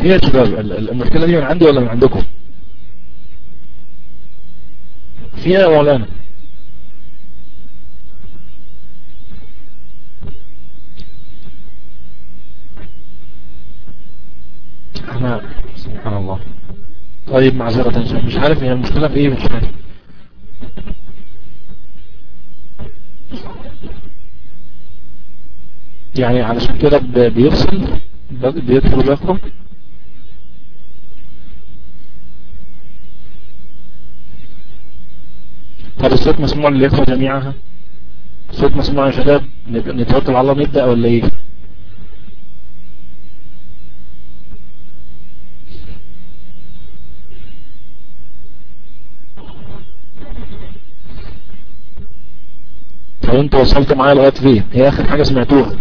هي شباب المشكلة دي من عندي ولا من عندكم؟ فيها يا مولانا إحنا سبحان الله. طيب معذرة مش عارف هي المشكلة في إيه مش عارف. يعني علشان كده بيفصل بيدخل ويخرج. طب الصوت مسموع للإخوة جميعها الصوت مسموع يا شباب؟ نتوكل على الله نبدأ ولا إيه؟ طب أنتوا وصلتوا معايا لغاية فين؟ هي آخر حاجة سمعتوها.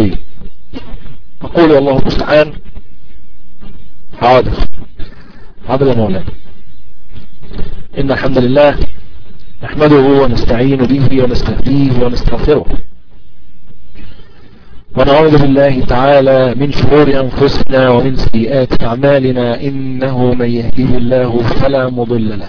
طيب أقول والله المستعان. حاضر. حاضر يا مولانا. إن الحمد لله نحمده ونستعين به ونستهديه ونستغفره. ونعوذ بالله تعالى من شرور أنفسنا ومن سيئات أعمالنا إنه من يهديه الله فلا مضل له.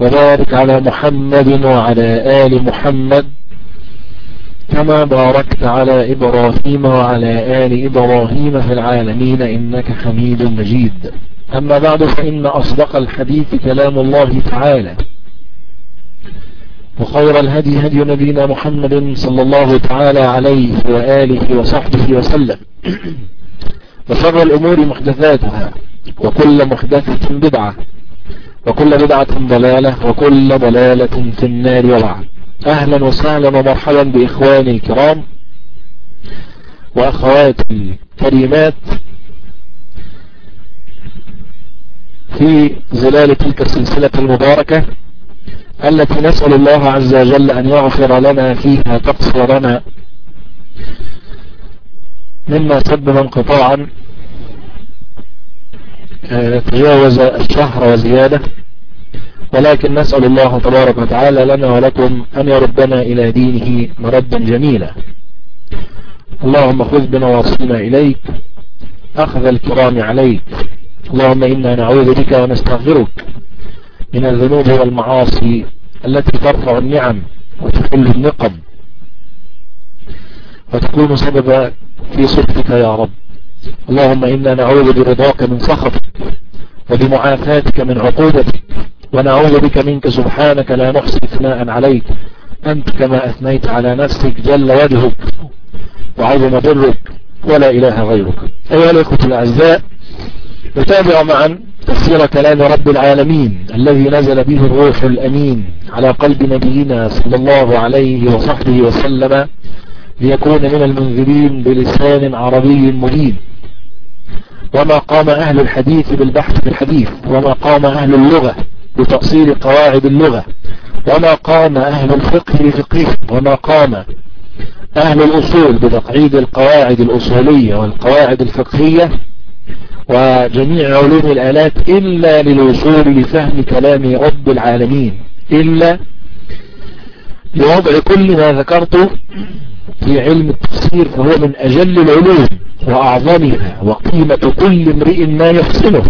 وبارك على محمد وعلى آل محمد كما باركت على إبراهيم وعلى آل إبراهيم في العالمين إنك حميد مجيد. أما بعد فإن أصدق الحديث كلام الله تعالى وخير الهدي هدي نبينا محمد صلى الله تعالى عليه وآله وصحبه وسلم. وشر الأمور محدثاتها وكل محدثة بدعة. وكل بدعة ضلالة وكل ضلالة في النار وبعد. أهلا وسهلا ومرحبا بإخواني الكرام وأخواتي الكريمات في ظلال تلك السلسلة المباركة التي نسأل الله عز وجل أن يغفر لنا فيها تقصيرنا مما سبب انقطاعا تجاوز الشهر وزيادة ولكن نسأل الله تبارك وتعالى لنا ولكم أن يردنا إلى دينه مردا جميلا. اللهم خذ بنواصينا إليك أخذ الكرام عليك. اللهم إنا نعوذ بك ونستغفرك من الذنوب والمعاصي التي ترفع النعم وتحل النقم. وتكون سببا في صدقك يا رب. اللهم إنا نعوذ برضاك من سخطك وبمعافاتك من عقوبتك. ونعوذ بك منك سبحانك لا نحصي ثناء عليك. أنت كما أثنيت على نفسك جل وجهك. وعظم برك ولا إله غيرك. أيها الأخوة الأعزاء نتابع معا تفسير كلام رب العالمين الذي نزل به الروح الأمين على قلب نبينا صلى الله عليه وصحبه وسلم ليكون من المنذرين بلسان عربي مبين. وما قام أهل الحديث بالبحث في الحديث وما قام أهل اللغة بتأصيل قواعد اللغة وما قام أهل الفقه بفقه وما قام أهل الأصول بتقعيد القواعد الأصولية والقواعد الفقهية وجميع علوم الآلات إلا للوصول لفهم كلام رب العالمين إلا لوضع كل ما ذكرته في علم التفسير فهو من أجل العلوم وأعظمها وقيمة كل امرئ ما يحسنه.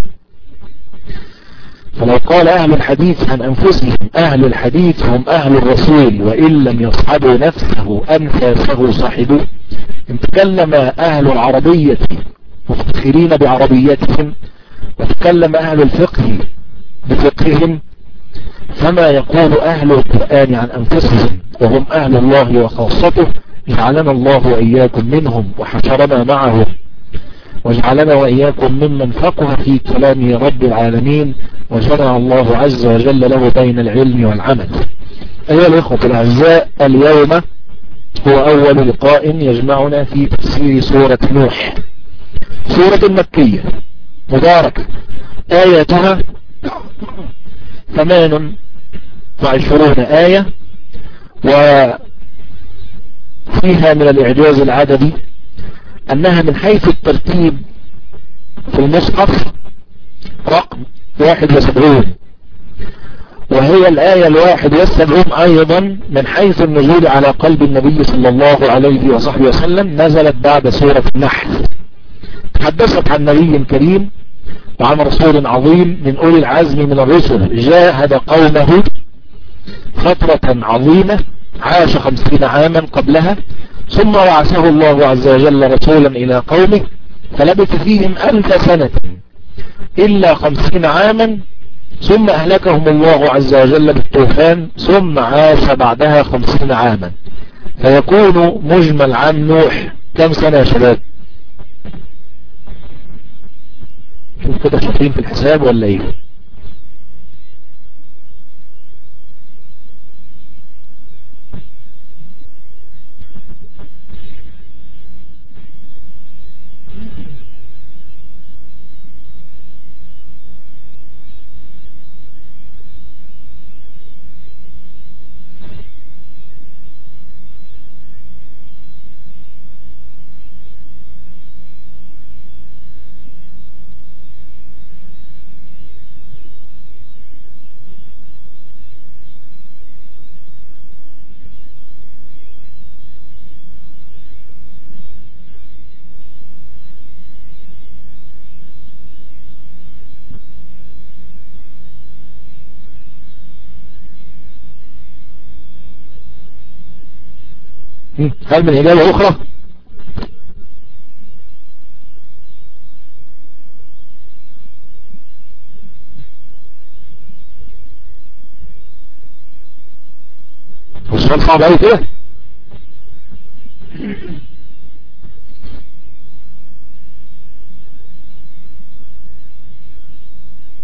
فلو قال أهل الحديث عن أنفسهم أهل الحديث هم أهل الرسول وإن لم يصحبوا نفسه أنفاسه صاحبوه إن تكلم أهل العربية مفتخرين بعربيتهم وتكلم أهل الفقه بفقههم فما يقول أهل القرآن عن أنفسهم؟ وهم أهل الله وخاصته. جعلنا الله وإياكم منهم وحشرنا معهم واجعلنا وإياكم ممن فقه في كلام رب العالمين. وجمع الله عز وجل له بين العلم والعمل. أيها الإخوة الأعزاء اليوم هو أول لقاء يجمعنا في تفسير سورة نوح. سورة مكية. مباركة. آياتها ثمان وعشرون آية. وفيها من الإعجاز العددي أنها من حيث الترتيب في المصحف رقم واحد وسبعون وهي الآية الواحد والسبعون أيضا من حيث النزول على قلب النبي صلى الله عليه وصحبه وسلم نزلت بعد سورة النحل. تحدثت عن نبي كريم وعن رسول عظيم من أولي العزم من الرسل جاهد قومه فترة عظيمة عاش خمسين عاما قبلها ثم بعثه الله عز وجل رسولا إلى قومه فلبث فيهم ألف سنة إلا خمسين عاما ثم أهلكهم الله عز وجل بالطوفان ثم عاش بعدها خمسين عاما. فيكون مجمل عام نوح. كم سنة يا شباب؟ شوف كده شاطرين في الحساب ولا إيه؟ هل من إجابة أخرى؟ السؤال صعب أوي كده.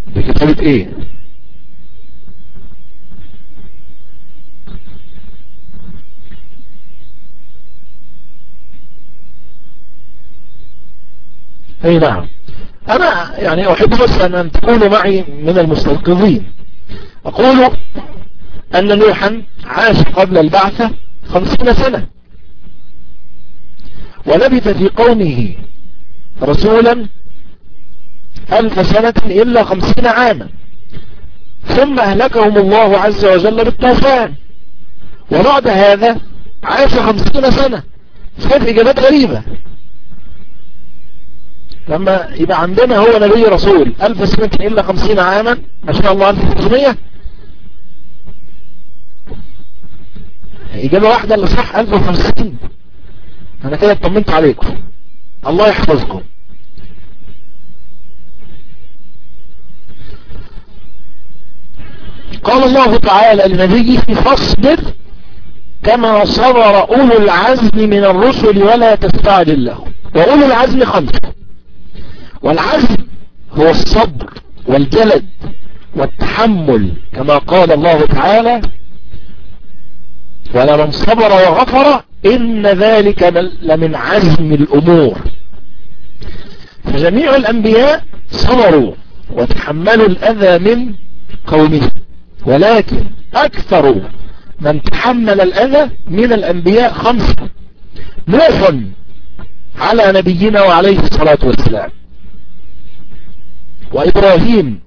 بكتابة إيه؟ أي نعم. أنا يعني أحب بس أن تكونوا معي من المستيقظين أقول أن نوحا عاش قبل البعثة خمسين سنة. ولبث في قومه رسولا ألف سنة إلا خمسين عاما. ثم أهلكهم الله عز وجل بالطوفان. وبعد هذا عاش خمسين سنة. كانت إجابات غريبة. لما يبقى عندنا هو نبي رسول. ألف سنة إلا خمسين عاما. ما شاء الله ألف خمسمية إجابة واحدة اللي صح ألف وخمسين. أنا كده اطمنت عليكم. الله يحفظكم. قال الله تعالى لنبيه فاصبر كما صبر أولو العزم من الرسل ولا تستعجل لهم. وأولو العزم خمسة. والعزم هو الصبر والجلد والتحمل كما قال الله تعالى ولمن صبر وغفر إن ذلك لمن عزم الأمور. فجميع الأنبياء صبروا وتحملوا الأذى من قومه ولكن أكثر من تحمل الأذى من الأنبياء خمسة نوح على نبينا وعليه الصلاة والسلام وإبراهيم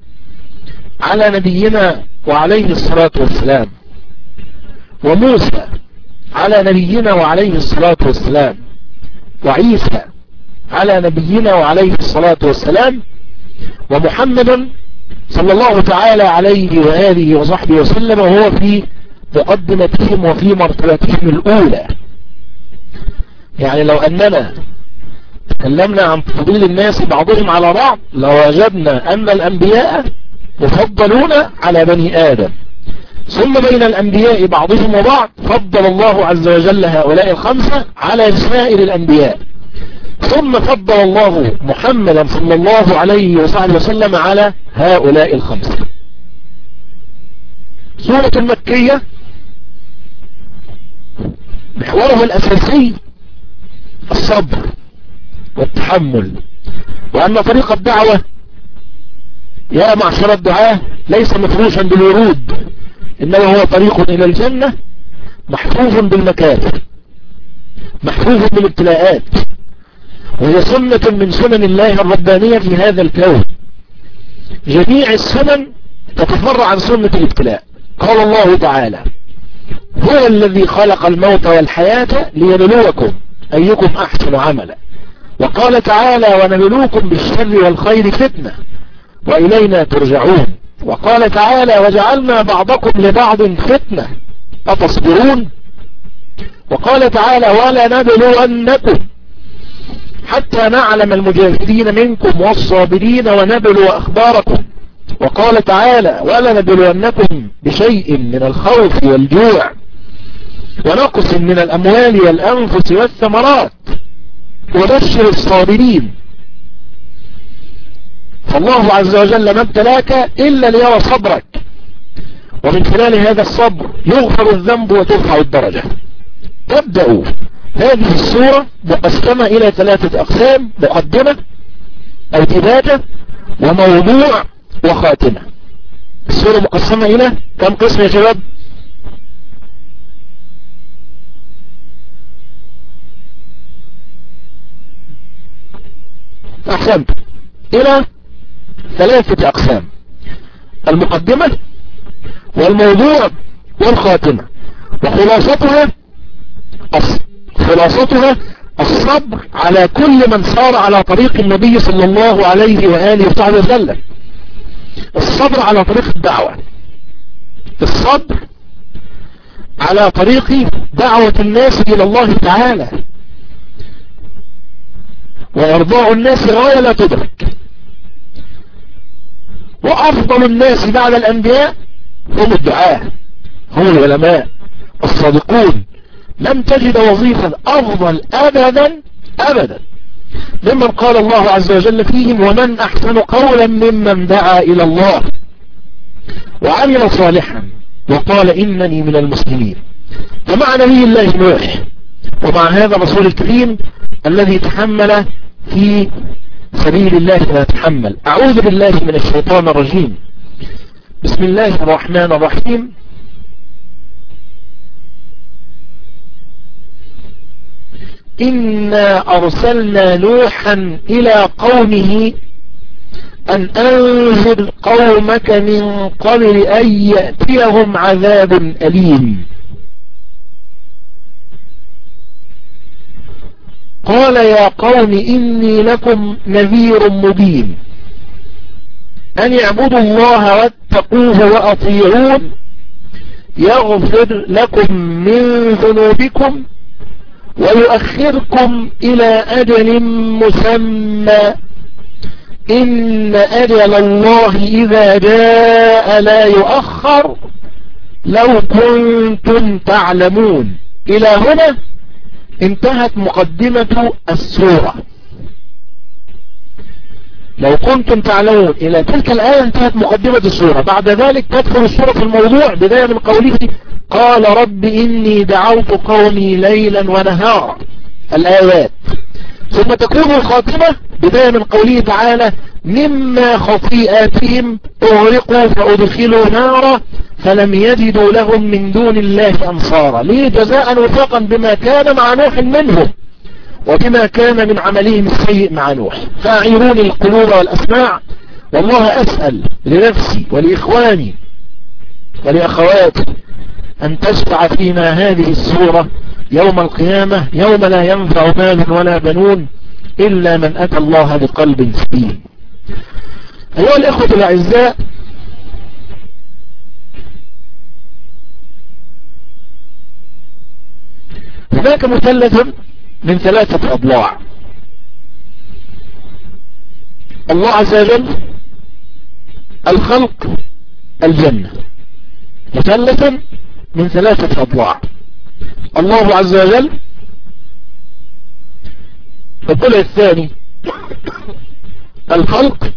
على نبينا وعليه الصلاة والسلام. وموسى على نبينا وعليه الصلاة والسلام. وعيسى على نبينا وعليه الصلاة والسلام. ومحمد صلى الله تعالى عليه وآله وصحبه وسلم وهو في مقدمتهم وفي مرتبتهم الأولى. يعني لو أننا تكلمنا عن تفضيل الناس بعضهم على بعض. لوجدنا أن الأنبياء يفضلون على بني آدم ثم بين الأنبياء بعضهم وبعض فضل الله عز وجل هؤلاء الخمسة على سائر الأنبياء. ثم فضل الله محمدا صلى الله عليه وسلم على هؤلاء الخمسة. سورة المكية محورها الأساسي الصبر. والتحمل. وأن طريق الدعوة يا معشر الدعاة ليس مفروشا بالورود إنما هو طريق إلى الجنة محفوظ بالمكاتب محفوظ بالابتلاءات وهي سنة من سنن الله الربانية في هذا الكون. جميع السنن تتفرع عن سنة الابتلاء. قال الله تعالى هو الذي خلق الموت والحياة ليبلوكم أيكم أحسن عملا. وقال تعالى ونبلوكم بالشر والخير فتنة وإلينا ترجعون. وقال تعالى وجعلنا بعضكم لبعض فتنة. أتصبرون؟ وقال تعالى ولا نبلونكم حتى نعلم المجاهدين منكم والصابرين ونبلو أخباركم. وقال تعالى ولا نبلونكم بشيء من الخوف والجوع ونقص من الأموال والأنفس والثمرات. وبشر الصابرين. فالله عز وجل ما ابتلاك إلا ليرى صبرك. ومن خلال هذا الصبر يغفر الذنب وترفع الدرجة. تبدأ هذه السورة مقسمة إلى ثلاثة أقسام مقدمة أو إبادة وموضوع وخاتمة. السورة مقسمة إلى كم قسم يا شباب؟ أحسنت إلى ثلاثة أقسام. المقدمة والموضوع والخاتمة. وخلاصتها خلاصتها الصبر على كل من صار على طريق النبي صلى الله عليه وآله وصحبه وسلم. الصبر على طريق الدعوة. الصبر على طريق دعوة الناس إلى الله تعالى. وإرضاء الناس غاية لا تدرك. وأفضل الناس بعد الأنبياء هم الدعاة هم العلماء الصادقون. لم تجد وظيفة أفضل أبدا أبدا. ممن قال الله عز وجل فيهم ومن أحسن قولا ممن دعا إلى الله وعمل صالحا وقال إنني من المسلمين ومع نبي الله نوح ومع هذا الرسول الكريم الذي تحمل في سبيل الله ما تحمل. أعوذ بالله من الشيطان الرجيم. بسم الله الرحمن الرحيم. إنا أرسلنا نوحا إلى قومه أن أنذر قومك من قبل أن يأتيهم عذاب أليم. قال يا قوم إني لكم نذير مبين. أن يعبدوا الله واتقوه وأطيعون. يغفر لكم من ذنوبكم ويؤخركم إلى أجل مسمى. إن أجل الله إذا جاء لا يؤخر. لو كنتم تعلمون. إلى هنا انتهت مقدمة السورة. لو كنتم تعلمون إلى تلك الآية انتهت مقدمة السورة. بعد ذلك تدخل السورة في الموضوع بداية من قوله قال رب إني دعوت قومي ليلا ونهارا. الآيات. ثم تكون الخاتمة بداية من قوله تعالى مما خطيئاتهم أغرقوا فأدخلوا نارا فلم يجدوا لهم من دون الله أنصارا. ليه؟ جزاء وفاقا بما كان مع نوح منهم وبما كان من عملهم السيء مع نوح. فاعيروني القلوب والأسماع والله أسأل لنفسي ولإخواني ولأخواتي أن تشفع فينا هذه السورة يوم القيامة يوم لا ينفع مال ولا بنون إلا من أتى الله بقلب سليم. أيها الإخوة الأعزاء هناك مثلث من ثلاثة أضلاع. الله عز وجل الخلق الجنة. مثلثا من ثلاثة أضلاع. الله عز وجل الضلع الثاني الخلق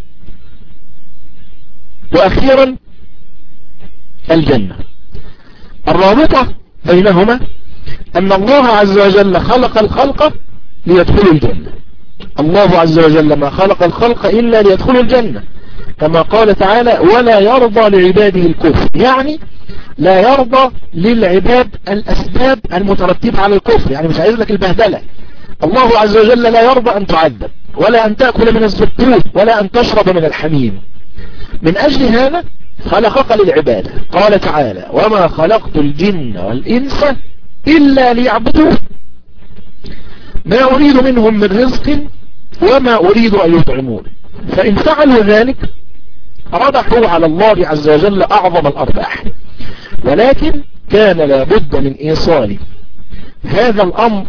وأخيرا الجنة. الرابطة بينهما أن الله عز وجل خلق الخلق ليدخلوا الجنة. الله عز وجل ما خلق الخلق إلا ليدخلوا الجنة. كما قال تعالى ولا يرضى لعباده الكفر. يعني لا يرضى للعباد الأسباب المترتبة على الكفر. يعني مش عايز لك البهدلة. الله عز وجل لا يرضى أن تعذب. ولا أن تأكل من الزبتون ولا أن تشرب من الحميم. من أجل هذا خلقك للعبادة. قال تعالى وما خلقت الجن والإنس إلا ليعبدون. ما أريد منهم من رزق وما أريد أن يطعمون. فإن فعلوا ذلك ربحوا على الله عز وجل أعظم الأرباح. ولكن كان لابد من إيصال هذا الأمر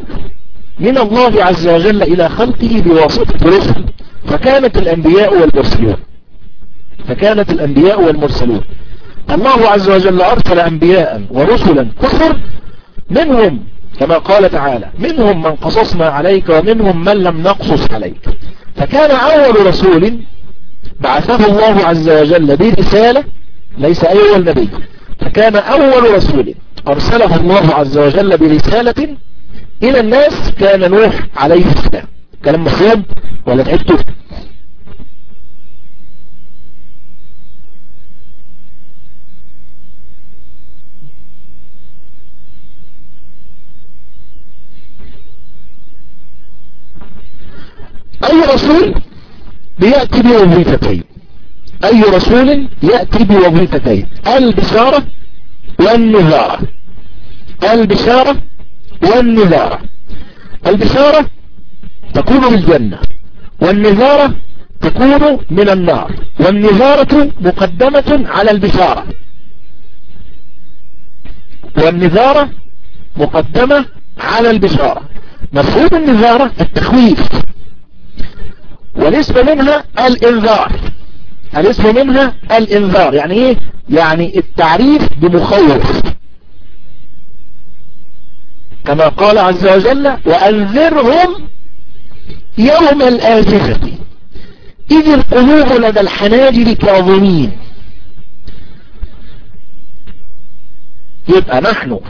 من الله عز وجل إلى خلقه بواسطة رسل فكانت الأنبياء والمرسلون. فكانت الأنبياء والمرسلون. الله عز وجل أرسل أنبياء ورسلا كثر منهم كما قال تعالى منهم من قصصنا عليك ومنهم من لم نقصص عليك. فكان أول رسول بعثه الله عز وجل برسالة ليس أول نبي. فكان أول رسول أرسله الله عز وجل برسالة إلى الناس كان نوح عليه السلام. كلام مفهوم ولا تعبتوا؟ أي رسول بيأتي بوظيفتين؟ أي رسول يأتي بوظيفتين؟ البشارة والنذارة البشارة والنذارة. البشارة تكون بالجنة والنذارة تكون من النار والنذارة مقدمة على البشارة والنذارة مقدمة على البشارة مفهوم النذارة التخويف. والاسم منها الإنذار. الاسم منها الإنذار يعني إيه؟ يعني التعريف بمخوف. كما قال عز وجل وأنذرهم يوم الآزفة إذ القلوب لدى الحناجر كاظمين. يبقى نحن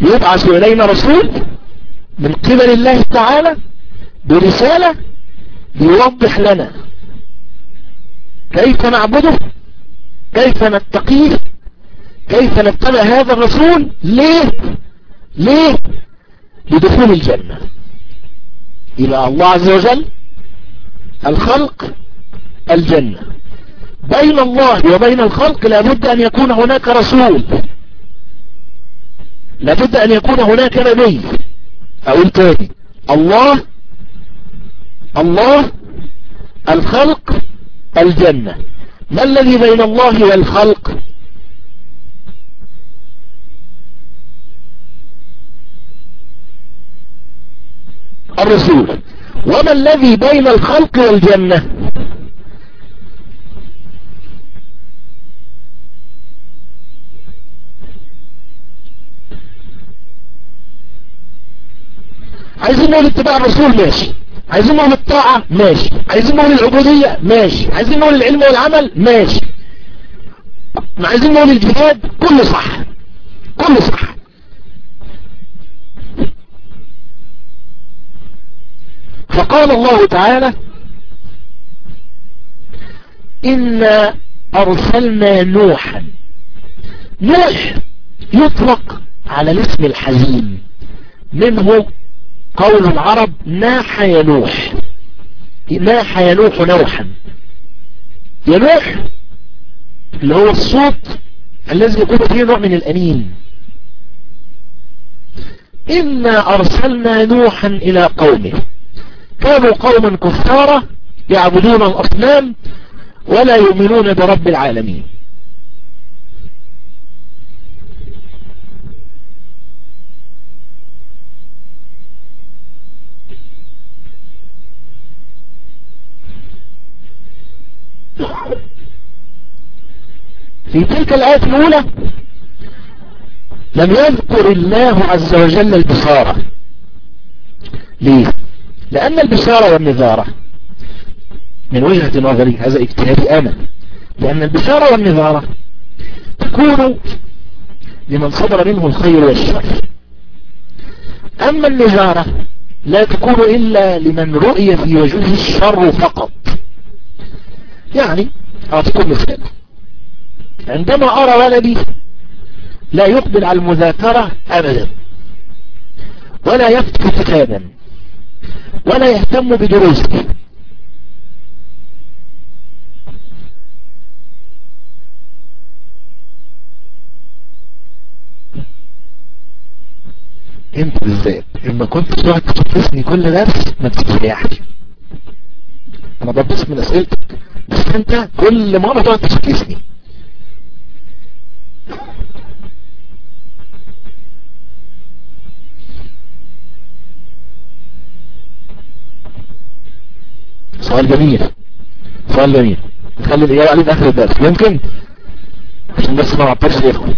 يبعث إلينا رسول من قبل الله تعالى برسالة يوضح لنا كيف نعبده كيف نتقيه كيف نتبع هذا الرسول؟ ليه؟ ليه؟ لدخول الجنة. إلى الله عز وجل الخلق الجنة. بين الله وبين الخلق لابد أن يكون هناك رسول. لابد أن يكون هناك نبي. أو التالي الله الله الخلق الجنة. ما الذي بين الله والخلق؟ الرسول. وما الذي بين الخلق والجنة؟ عايزين نقول اتباع الرسول ماشي. عايزين نقول الطاعة ماشي. عايزين نقول العبودية ماشي. عايزين نقول العلم والعمل ماشي. عايزين نقول الجهاد كله صح. كله صح. فقال الله تعالى إنا أرسلنا نوحا. نوح يطلق على الاسم الحزين. منه قول العرب ناح ينوح ناح ينوح نوحا. ينوح اللي هو الصوت الذي يكون فيه نوع من الأنين. إنا أرسلنا نوحا إلى قومه. كانوا قوما كفارا يعبدون الأصنام ولا يؤمنون برب العالمين. في تلك الآية الأولى لم يذكر الله عز وجل البشارة ليه؟ لأن البشارة والنذارة من وجهة نظري هذا اجتهادي أنا لأن البشارة والنذارة تكون لمن صدر منه الخير والشر. أما النذارة لا تكون إلا لمن رؤي في وجهه الشر فقط. يعني أعطيكم مثال. عندما أرى ولدي لا يقبل على المذاكرة أبدا ولا يفتح كتابا. ولا يهتم بدروسه انت بالذات اما كنت تقعد تشوفني كل درس ما تستريحش. أنا ببص من أسئلتك بس أنت كل مرة تقعد تشكسني. سؤال جميل. سؤال جميل. نخلي الإجابة عليه آخر الدرس. ممكن عشان بس ما نعطلش الإخوة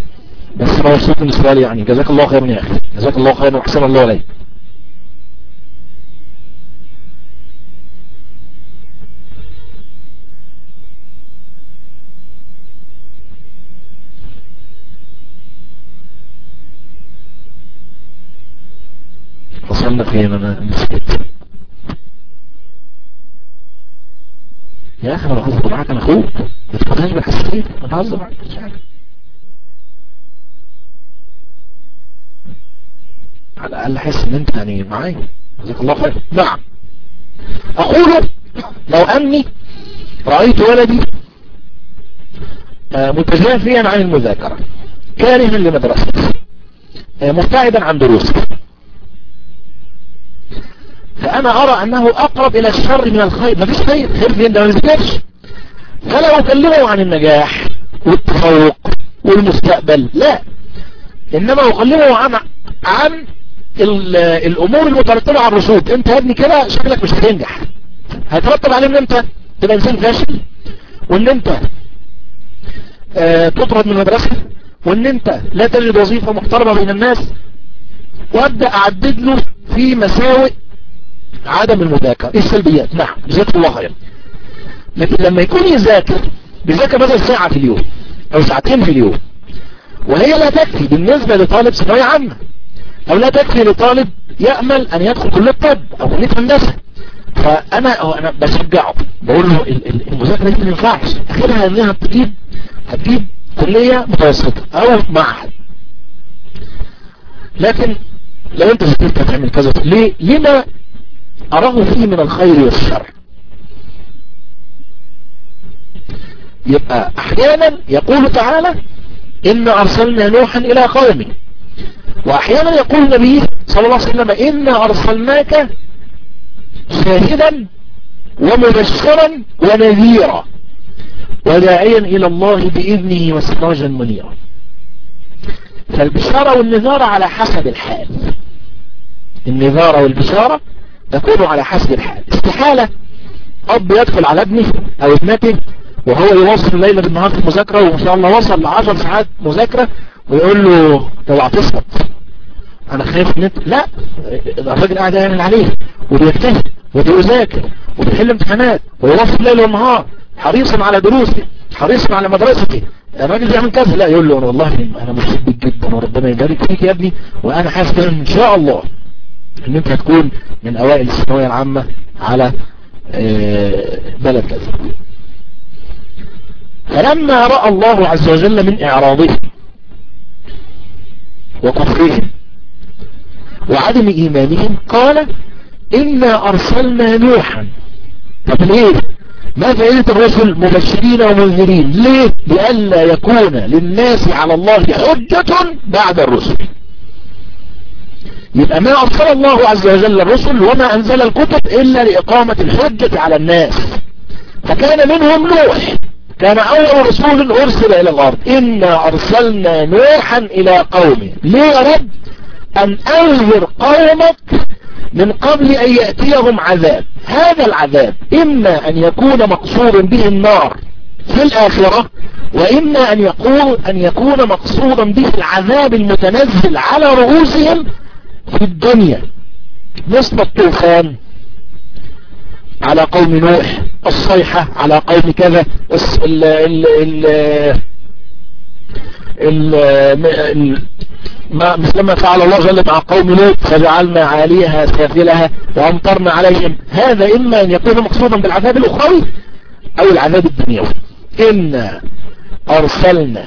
بس أنا مبسوط من السؤال يعني. جزاك الله خيرا يا أخي. جزاك الله خيرا وأحسن الله عليك وصلنا فين؟ أنا نسيت. يا أخي أنا بهزر معاك أنا أخوك. ما تاخدهاش بحساسيه أنا بهزر معاك مش حاجة. على الأقل احس إن أنت يعني معايا. جزاك الله خير. نعم. أقول لو أني رأيت ولدي متجافيا عن المذاكرة كارها لمدرسته مبتعدا عن دروسه. فأنا أرى أنه أقرب إلى الشر من الخير. ما فيش خير. خير فين ده ما فلا أكلمه عن النجاح والتفوق والمستقبل. لا. إنما أكلمه عن عن الأمور المترتبة على الرشود أنت يا ابني كده شكلك مش هتنجح. هيترتب عليه إن أنت تبقى إنسان فاشل وإن أنت آه تطرد من المدرسة وإن أنت لا تجد وظيفة محترمة بين الناس. وأبدأ أعدد له في مساوئ عدم المذاكرة إيه السلبيات نعم جزاك الله خير. لكن لما يكون يذاكر بيذاكر مثلا ساعة في اليوم أو ساعتين في اليوم وهي لا تكفي بالنسبة لطالب ثانوية عامة أو لا تكفي لطالب يأمل أن يدخل كلية طب أو كلية هندسة فأنا أنا بشجعه بقول له المذاكرة دي ما ينفعش اخرها إنها هتجيب هتجيب كلية متوسطة أو معهد. لكن لو أنت ذاكرت هتعمل كذا ليه؟ لما أراه فيه من الخير والشر. يبقى أحيانا يقول تعالى إن أرسلنا نوحا إلى قومه. وأحيانا يقول النبي صلى الله عليه وسلم إن أرسلناك شاهدا ومبشرا ونذيرا وداعيا إلى الله بإذنه وسراجا منيرا. فالبشارة والنذارة على حسب الحال. النذارة والبشارة تكون على حسب الحال. استحالة أب يدخل على ابنه أو ابنته وهو يواصل الليلة بالنهار في المذاكرة وما شاء الله وصل لعشر ساعات مذاكرة ويقول له اوعى تسقط أنا خايف إن انت لا الراجل قاعد يعمل عليه وبيجتهد وبيذاكر وبيحل امتحانات ويواصل الليل والنهار حريصا على دروسه حريصا على مدرسته. الراجل بيعمل كذا. لا يقول له والله أنا بيك جدا وربنا يبارك فيك يا ابني وأنا حاسس إن شاء الله. إن أنت هتكون من أوائل الثانوية العامة على بلد كذا. فلما رأى الله عز وجل من إعراضهم وكفرهم وعدم إيمانهم قال إنا أرسلنا نوحا. طب ليه؟ ما فائدة الرسل مبشرين ومنذرين؟ ليه؟ لئلا يكون للناس على الله حجة بعد الرسل. يبقى ما أرسل الله عز وجل الرسل وما أنزل الكتب إلا لإقامة الحجة على الناس. فكان منهم نوح. كان أول رسول أرسل إلى الأرض. إنا أرسلنا نوحا إلى قومه. ليه يا رب؟ أن أنذر قومك من قبل أن يأتيهم عذاب. هذا العذاب. إما أن يكون مقصورا به النار في الآخرة وإما أن يقول أن يكون مقصورا به العذاب المتنزل على رؤوسهم في الدنيا. مثل الطوفان على قوم نوح الصيحة على قوم كذا ال ال ال ال ما مثل ما فعل الله جل مع قوم لوط فجعلنا عاليها سافلها وأمطرنا عليهم. هذا إما أن يكون مقصودا بالعذاب الأخروي أو العذاب الدنيوي. انا أرسلنا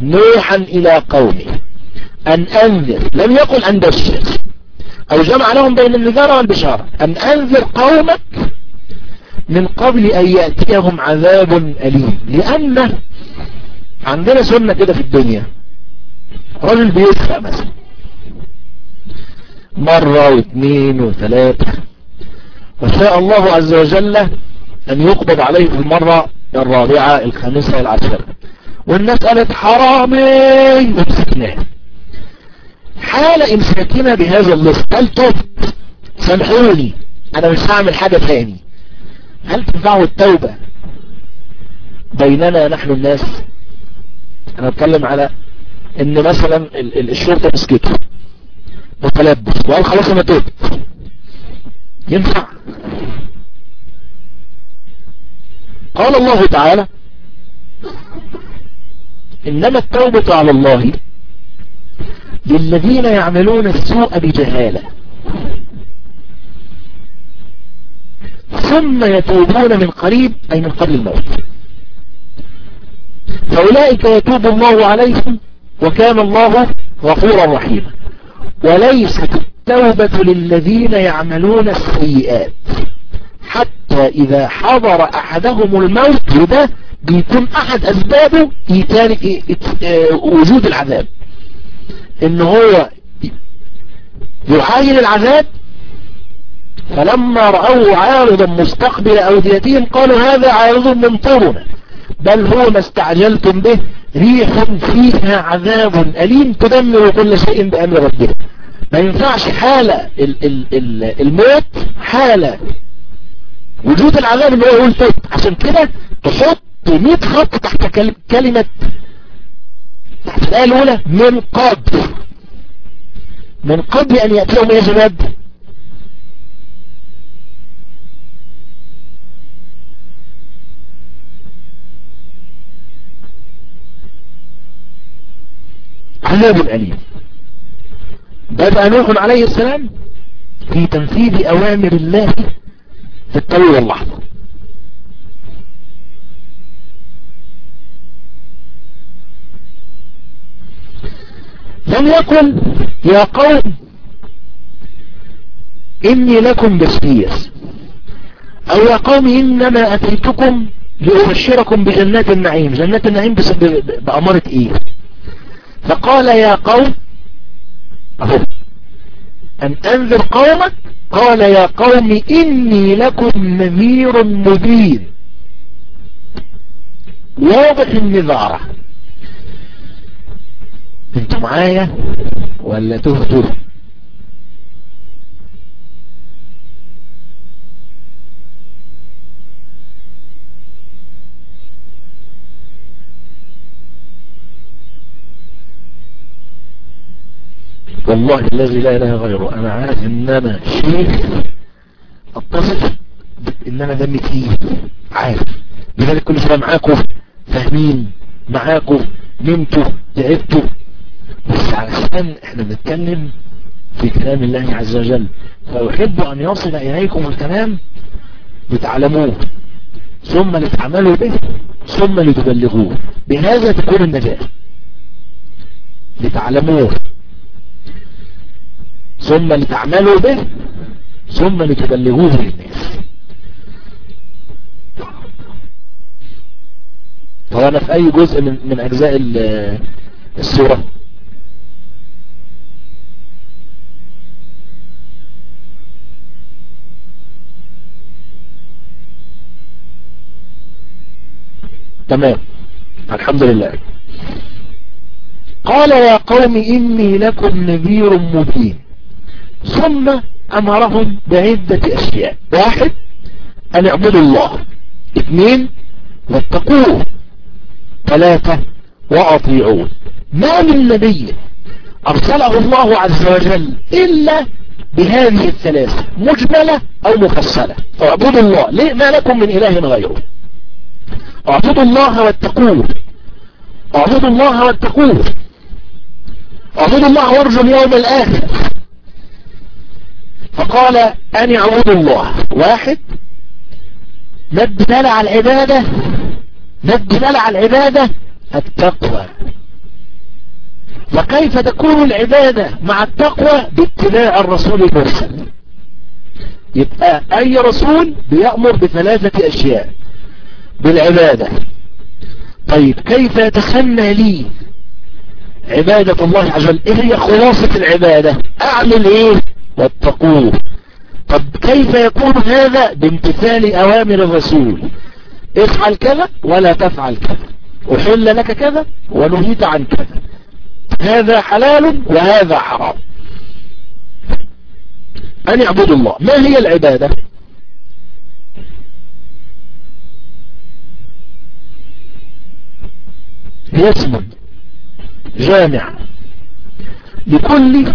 نوحا إلى قومه أن أنذر لم يقل ان بشر أو جمع لهم بين النذار والبشارة. أن أنذر قومك من قبل أن يأتيهم عذاب أليم. لأن عندنا سنة كده في الدنيا. رجل بيسرق مثلا. مرة واثنين وثلاثة. وشاء الله عز وجل أن يقبض عليه في المرة الرابعة الخامسة العاشرة. والناس قالت حرامي ومسكناه. حال امساكنا بهذا اللص هل تبت سامحوني أنا مش هعمل حاجة تاني. هل تنفعه التوبة بيننا نحن الناس؟ أنا اتكلم على إن مثلا الشرطة مسكته متلبس وقال خلاص أنا تبت ينفع؟ قال الله تعالى إنما التوبة على الله للذين يعملون السوء بجهالة. ثم يتوبون من قريب أي من قبل الموت. فأولئك يتوب الله عليهم وكان الله غفورا رحيما. وليست التوبة للذين يعملون السيئات حتى إذا حضر أحدهم الموت وده بيكون أحد أسبابه وجود العذاب. إن هو يحايل العذاب فلما رأوه عارضا مستقبل أوديتهم قالوا هذا عارض ممطرنا بل هو ما استعجلتم به ريح فيها عذاب أليم تدمر كل شيء بأمر ربنا. ما ينفعش حالة ال ال ال الموت حالة وجود العذاب اللي هو يقول فوت عشان كده تحط 100 خط تحت كلمة الآية الأولى من قبل. من قبل أن يأتيهم يا جناب. عذاب أليم. بدأ نوح عليه السلام في تنفيذ أوامر الله في الطويل واللحظة. لم يقل يا قوم إني لكم بشير أو يا قوم إنما أتيتكم لأبشركم بجنات النعيم. جنات النعيم بأمارة إيه؟ فقال يا قوم أهو. أن أنذر قومك؟ قال يا قوم إني لكم نذير مبين. واضح النذارة. أنتوا معايا ولا تهتوا والله الذي لا إله غيره أنا عارف ان أنا شيخ أتصف ان أنا دمي تقيل. عارف. لذلك كل شوية معاكم فاهمين معاكم نمتوا تعبتوا. بس علشان إحنا بنتكلم في كلام الله عز وجل. فأحب أن يصل إليكم الكلام لتعلموه ثم لتعملوا به ثم لتبلغوه. بهذا تكون النجاة. لتعلموه. ثم لتعملوا به ثم لتبلغوه للناس. فأنا في أي جزء من, من أجزاء السورة؟ تمام. الحمد لله. قال يا قوم إني لكم نذير مبين. ثم أمرهم بعدة أشياء. واحد أن اعبدوا الله. اثنين واتقوه. ثلاثة وأطيعون. ما من نبي أرسله الله عز وجل إلا بهذه الثلاثة مجملة أو مفصلة. اعبدوا الله. ليه؟ ما لكم من إله غيره. اعبدوا الله واتقوه. اعبدوا الله واتقوه. اعبدوا الله وارجوا اليوم الآخر. فقال أن اعبدوا الله. واحد. ما الدلالة على العبادة. ما الدلالة على العبادة. التقوى. وكيف تكون العبادة مع التقوى؟ باتباع الرسول المرسل يبقى أي رسول بيأمر بثلاثة أشياء. بالعبادة. طيب كيف يتسنى لي عبادة الله عز وجل؟ إيه هي خلاصة العبادة. أعمل إيه؟ واتقوه. طب كيف يكون هذا؟ بامتثال أوامر الرسول. افعل كذا ولا تفعل كذا. أحل لك كذا ونهيت عن كذا. هذا حلال وهذا حرام. أن يعبدوا الله. ما هي العبادة؟ اسم جامع. لكل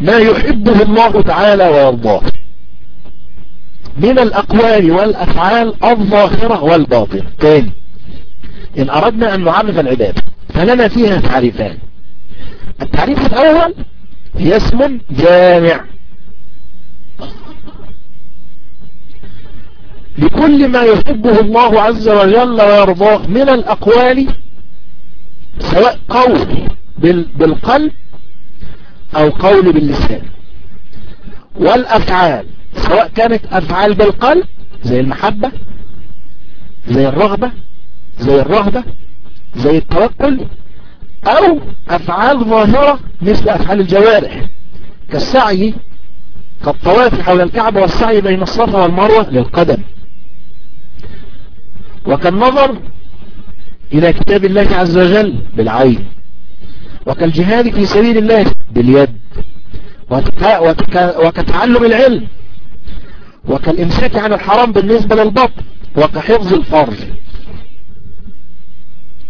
ما يحبه الله تعالى ويرضاه. من الأقوال والأفعال الظاهرة والباطنة. تاني. إن أردنا أن نعرف العبادة فلنا فيها تعريفان. التعريف الأول هي اسم جامع. لكل ما يحبه الله عز وجل ويرضاه من الأقوال سواء قول بالقلب أو قول باللسان. والأفعال سواء كانت أفعال بالقلب زي المحبة زي الرغبة زي الرهبة زي التوكل أو أفعال ظاهرة مثل أفعال الجوارح كالسعي كالطواف حول الكعبة والسعي بين الصفا والمروة للقدم. وكالنظر إلى كتاب الله عز وجل بالعين. وكالجهاد في سبيل الله باليد. وكتعلم العلم. وكالإمساك عن الحرام بالنسبة للبطن. وكحفظ الفرج.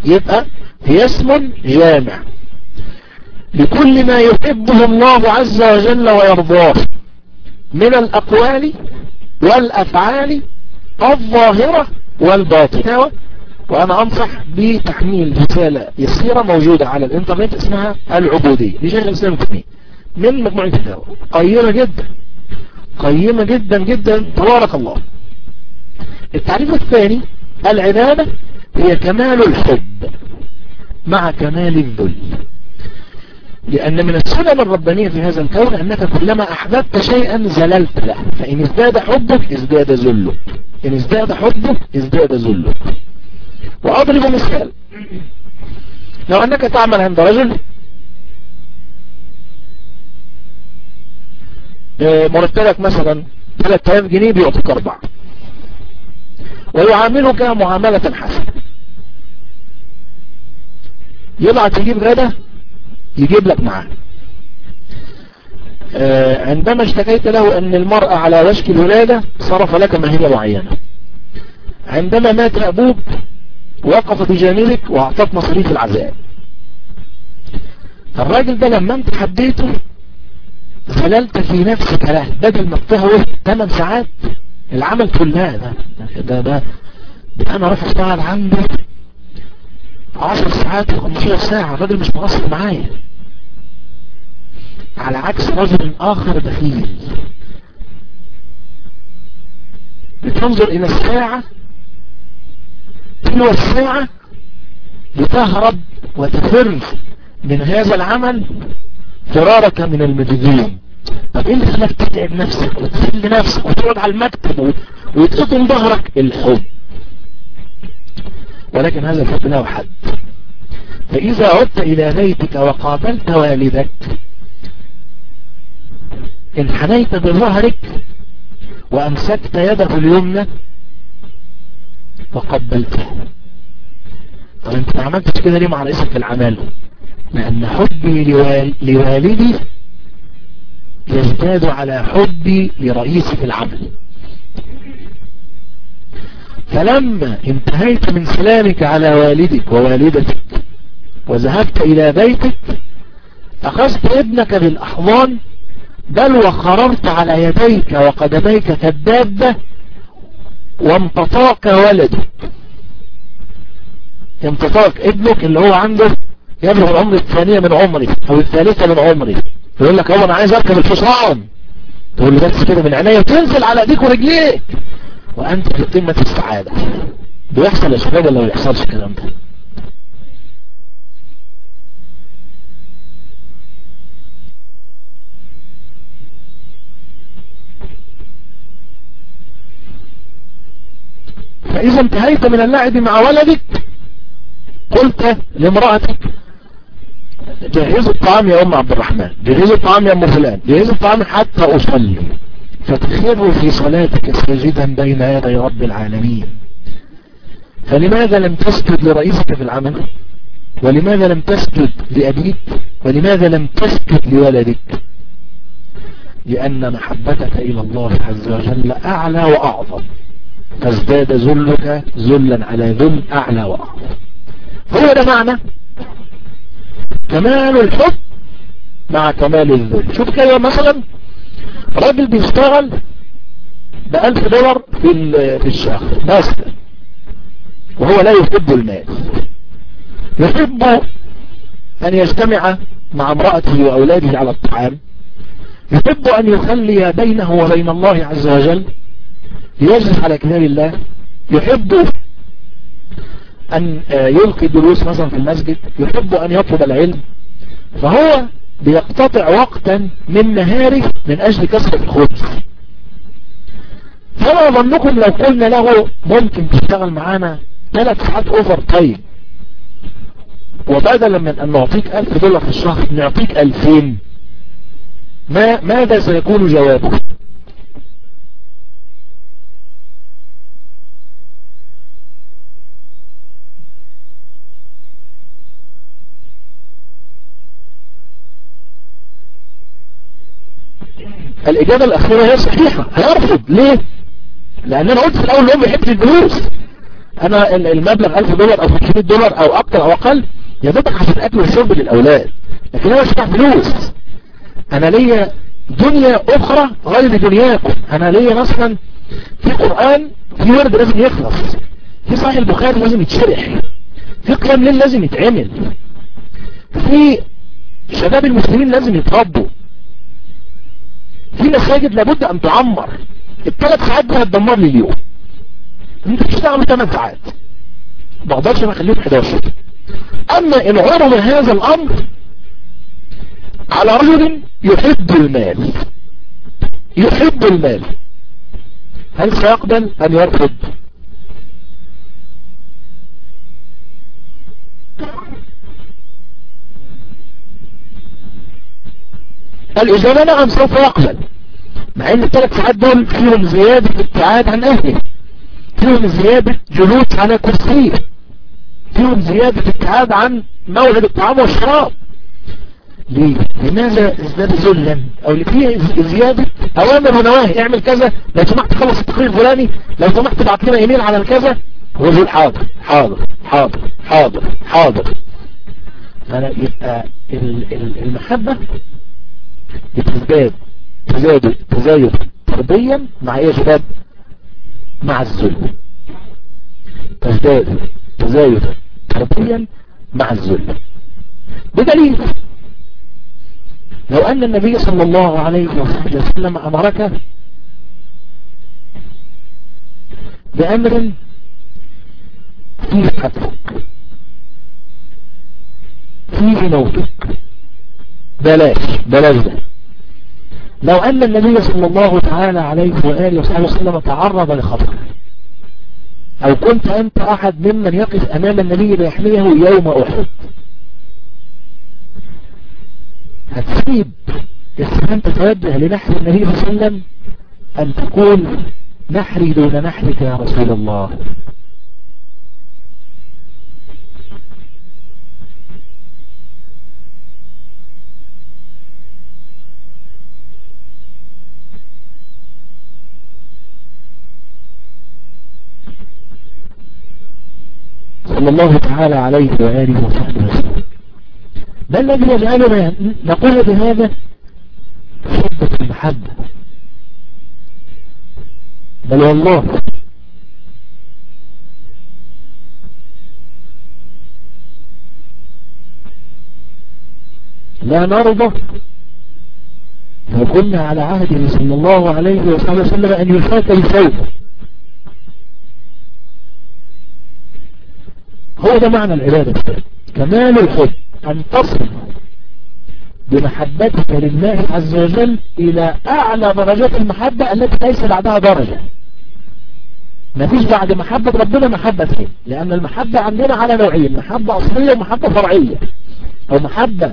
يبقى هي اسم جامع. لكل ما يحبه الله عز وجل ويرضاه. من الأقوال والأفعال الظاهرة والباطنة. وأنا أنصح بتحميل رسالة يسيرة موجودة على الإنترنت اسمها العبودية. لشيخ الإسلام التيمية من مجموعة فتاوى قيمة جدا. قيمة جدا جدا. تبارك الله. التعريف الثاني العبادة هي كمال الحب مع كمال الذل. لأن من السنن الربانية في هذا الكون أنك كلما أحببت شيئا زللت له. فإن ازداد حبك ازداد ذلك. إن ازداد حبك ازداد ذلك. وأضرب مثال لو أنك تعمل عند رجل مرتبك مثلا 3000 جنيه بيعطيك أربعة. ويعاملك معاملة حسنة. يبعت يجيب غدا يجيب لك معاه عندما اشتكيت له أن المرأة على وشك الولادة صرف لك مهنة معينة. عندما مات أبوك وقف بجانبك واعطاك مصاريف العزاء. الراجل ده لما انت حبيته زللت في نفسك له بدل ما بتهوه 8 ساعات العمل كلها. ده ده ده, ده أنا راح أشتغل عنده 10 ساعات و15 ساعة. الراجل مش مقصر معايا. على عكس رجل آخر بخيل. بتنظر إلى الساعة تلو الساعة لتهرب وتفر من هذا العمل فرارك من المجدين طب إيه اللي خلاك تتعب نفسك وتسل نفسك وتقعد على المكتب ويتقطم ظهرك الحب ولكن هذا الحب له حد. فإذا عدت إلى بيتك وقابلت والدك انحنيت بظهرك وأمسكت يده اليمنى وقبلته طب انت ما عملتش كده ليه مع رئيسك العمل؟ لأن حبي لوالدي يزداد على حبي لرئيسي في العمل. فلما انتهيت من سلامك على والدك ووالدتك وذهبت إلى بيتك أخذت ابنك بالأحضان بل وخررت على يديك وقدميك كالدابة وامتطاك ولدك امتطاك ابنك اللي هو عنده يبلغ العمر الثانية من عمري أو الثالثة من عمري يقول لك هو أنا عايز أركب الحصان. تقول له بس كده من عينيا وتنزل على إيديك ورجليك. وأنت في قمة السعادة. بيحصل يا شباب ولا ما بيحصلش الكلام ده؟ فإذا انتهيت من اللعب مع ولدك قلت لامرأتك جهز الطعام يا أم عبد الرحمن جهز الطعام يا أم فلان جهز الطعام حتى أصلي. فتخر في صلاتك ساجدا بين يدي رب العالمين. فلماذا لم تسجد لرئيسك في العمل؟ ولماذا لم تسجد لأبيك؟ ولماذا لم تسجد لولدك؟ لأن محبتك إلى الله عز وجل أعلى وأعظم. فازداد ذلك ذلا على ذل أعلى وأعظم هو ده معنى كمال الحب مع كمال الذل. شوف كده مثلا راجل بيشتغل بألف دولار في في الشهر مثلا وهو لا يحب المال. يحب أن يجتمع مع امرأته وأولاده على الطعام. يحب أن يخلي بينه وبين الله عز وجل يجلس على كتاب الله يحب أن يلقي دروس مثلا في المسجد يحب أن يطلب العلم. فهو بيقتطع وقتا من نهاره من أجل كسرة الخبز. فما ظنكم لو قلنا له ممكن تشتغل معانا ثلاث ساعات overtime وبدلا من أن نعطيك ألف دولار في الشهر نعطيك ألفين. ما ماذا سيكون جوابه؟ الإجابة الأخيرة هي صحيحة. هيرفض ليه؟ لأن أنا قلت في الأول لهم بيحب الفلوس. أنا المبلغ 1000 دولار أو 500 دولار أو أكتر أو أقل يا دوبك عشان أكل وشرب للأولاد. لكن أنا مش بتاع فلوس. أنا ليا دنيا أخرى غير دنياكم. أنا ليا مثلا في قرآن في ورد لازم يخلص. في صحيح البخاري لازم يتشرح. في قيام ليل لازم يتعمل. في شباب المسلمين لازم يتربوا. في مساجد لابد أن تعمر. الثلاث ساعات دي هتدمر لي اليوم. أنت بتشتغل 8 ساعات. ما أقدرش اخليهم 11 أما إن عرض هذا الأمر على رجل يحب المال. يحب المال. هل سيقبل ام يرفض؟ الإجابة نعم سوف يقبل. مع إن الثلاث ساعات دول فيهم زيادة ابتعاد عن أهله. فيهم زيادة جلوس على كرسيه. فيهم زيادة ابتعاد عن موعد الطعام والشراب. ليه؟ لماذا ازداد ذلا؟ أو فيه زيادة أوامر ونواهي. اعمل كذا. لو سمحت خلص التقرير الفلاني. لو سمحت ابعت لنا إيميل على الكذا. هو يقول حاضر حاضر حاضر حاضر حاضر. فأنا يبقى المحبة بتزداد تزايد تزايد فرديا مع إيه يا شباب مع الذل. تزداد تزايد فرديا مع الذل. بدليل لو أن النبي صلى الله عليه وسلم أمرك بأمر فيه حتفك فيه موتك. بلاش بلاش ده. لو أن النبي صلى الله تعالى عليه وآله وصحبه وسلم تعرض لخطر أو كنت أنت أحد ممن يقف أمام النبي ليحميه يوم أحد هتسيب السلام تتوجه لنحر النبي صلى الله عليه وسلم أن تقول نحري دون نحرك يا رسول الله. صلى الله تعالى عليه وآله وصحبه وسلم. ما الذي يجعلنا نقول بهذا شدة المحبة بل والله لا نرضى لو كنا على عهده صلى الله عليه وسلم أن يفات الفوت هو ده معنى العبادة كمال الحب أن تصل بمحبتك لله عز وجل إلى أعلى درجات المحبة التي ليس بعدها درجة. ما فيش بعد محبة ربنا محبة فيه لأن المحبة عندنا على نوعين محبة أصلية ومحبة فرعية. أو محبة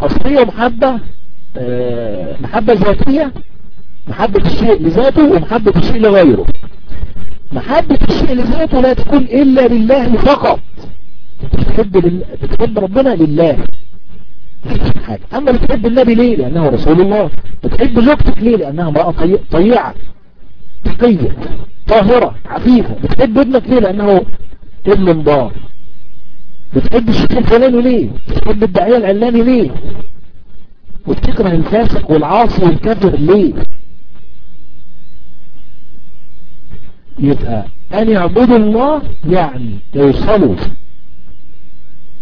أصلية ومحبة آه محبة ذاتية محبة الشيء لذاته ومحبة الشيء لغيره. محبة الشيء لذاته لا تكون إلا لله فقط. بتحب, بتحب ربنا لله. حاجة. أما بتحب النبي ليه؟ لأنه رسول الله. بتحب زوجتك ليه؟ لأنها امرأة طيعة. تقية. طاهرة. عفيفة. بتحب ابنك ليه؟ لأنه ابن مضار بتحب الشيخ الفلاني ليه؟ بتحب الداعية العلاني ليه؟ وبتكره الفاسق والعاصي والكافر ليه؟ يبقى أن يعبدوا الله يعني يوصلوا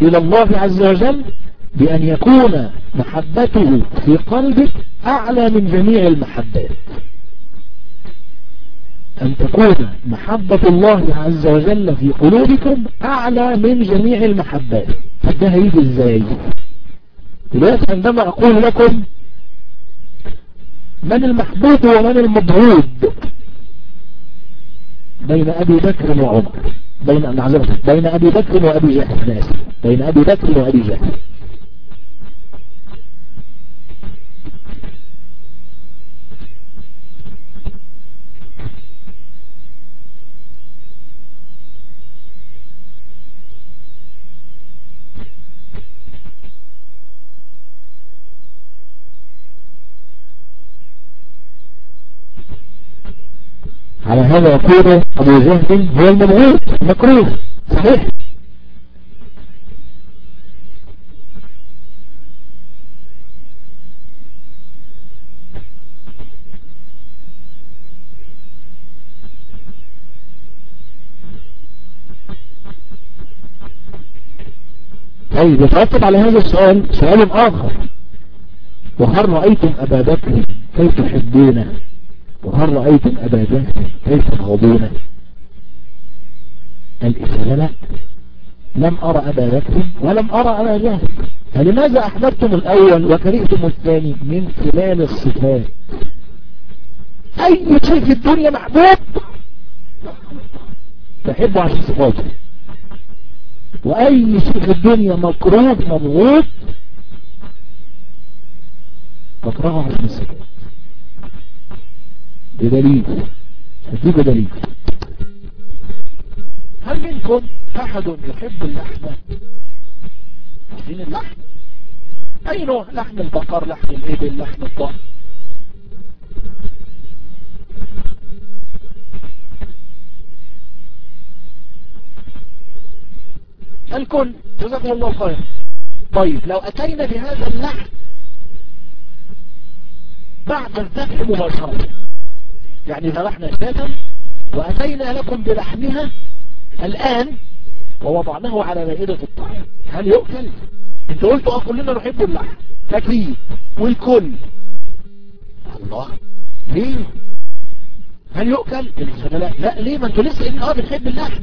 إلى الله عز وجل بأن يكون محبته في قلبك أعلى من جميع المحبات. أن تكون محبة الله عز وجل في قلوبكم أعلى من جميع المحبات. فده هيجي إزاي؟ دلوقتي عندما أقول لكم من المحبوب ومن المبغوض بين أبي بكر وعمر. بين معذرة بين أبي بكر وأبي جهل بين أبي بكر وأبي جهل. هذا يقول أبو جهل هو المبغوث مكروه صحيح. طيب يترتب على هذا السؤال سؤال آخر. وهل رأيتم أبا بكر كيف تحبونه؟ وهل رأيتم أبا جهل كيف تغضونه الإسلام لا. لم أرى أبا بكر ولم أرى أبا جهل فلماذا أحببتم الأول وكرهتم الثاني من خلال الصفات؟ أي شيء في الدنيا محبوب؟ تحبه عشان صفاته وأي شيء في الدنيا مكروه مضغوط؟ تكرهه عشان الصفات بدليل. هديك دليل. هل منكم أحد يحب اللحم؟ عارفين اللحم أي نوع لحم البقر لحم الإبل لحم الضأن الكل جزاكم الله خير. طيب لو أتينا بهذا اللحم بعد الذبح مباشرة يعني ذبحنا شاة وأتينا لكم بلحمها الآن ووضعناه على مائدة الطعام. هل يؤكل؟ أنت قلت آه كلنا نحب اللحم. تكليف والكل. الله. ليه هل يؤكل؟ لا لا ليه؟ ما أنتوا لسه آه بنحب اللحم.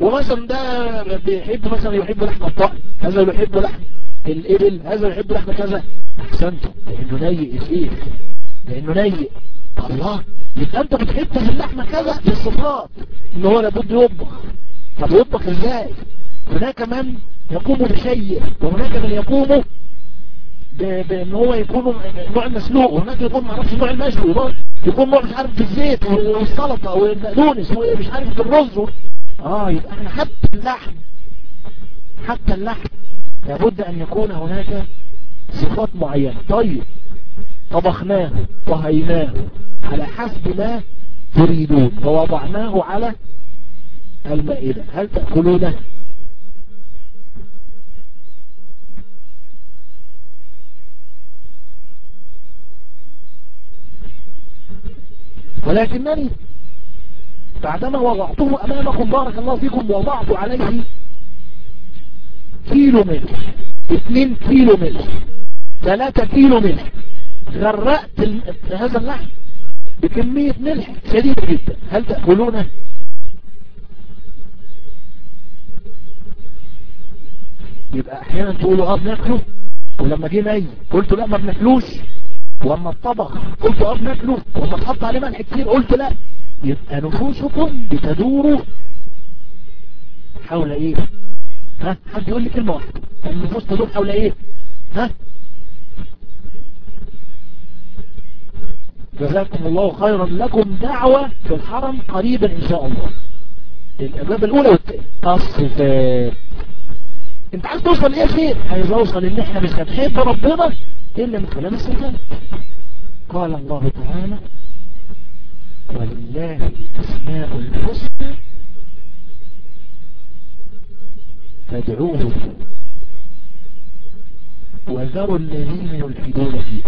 ومثلا ده بيحب مثلا يحب لحم الطائر هذا يحب لحم الإبل. هذا يحب لحم كذا. أحسنتم. لأنه نيء فيه لأنه نيء. الله يبقى انت بتحب في اللحمة كذا للصفات ان هو لابد يطبخ. طب يطبخ إزاي؟ هناك من يقوم بشيء وهناك من يقوم بان هو يكون نوع المسلوق وهناك يكون معرفش نوع المشوي يكون نوع مش عارف بالزيت والسلطة والبقدونس ومش عارف بالرز آه يبقى إحنا حتى اللحم حتى اللحم لابد أن يكون هناك صفات معينة. طيب طبخناه طهيناه. على حسب ما تريدون. ووضعناه على المائدة. هل تأكلونه؟ ولكنني بعدما وضعته أمامكم بارك الله فيكم وضعت عليه كيلو ملح. 2 كيلو ملح. 3 كيلو ملح. غرقت هذا اللحم بكمية ملح شديدة جدا. هل تأكلونه؟ يبقى أحيانا تقولوا آه بناكله. ولما جه ني قلت لا ما بناكلوش. وأما الطبخ قلت آه بناكله. وأما اتحط عليه ملح كتير قلت لا. يبقى نفوسكم بتدور حول إيه؟ ها؟ حد يقول لي كلمة واحدة. النفوس تدور حول إيه؟ ها؟ جزاكم الله خيرا لكم دعوة في الحرم قريبا إن شاء الله. الإجابة الأولى والثانية الصفات أنت عايز توصل إيه خير عايز أوصل إن إحنا مش هنحب ربنا؟ الا من خلال الصفات قال الله تعالى ولله الأسماء الحسنى فادعوه وذروا الذين يلحدون في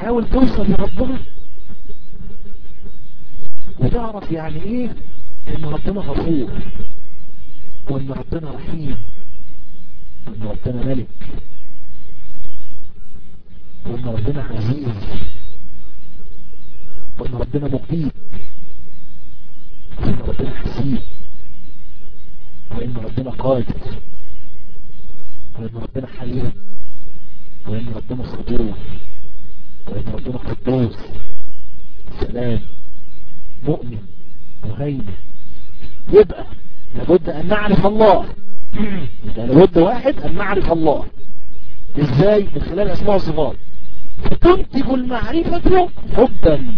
حاول توصل لربنا. وتعرف يعني إيه؟ إن ربنا غفور وإن ربنا رحيم وإن ربنا ملك وإن ربنا عزيز وإن ربنا مقيم وإن ربنا حسيب وإن ربنا قادر وإن ربنا حليم وإن ربنا صبور. ربنا قدوس سلام مؤمن مهيمن يبقى لابد أن نعرف الله. يبقى لابد واحد أن نعرف الله. إزاي؟ من خلال أسماء وصفات. فتنتج المعرفة حبا.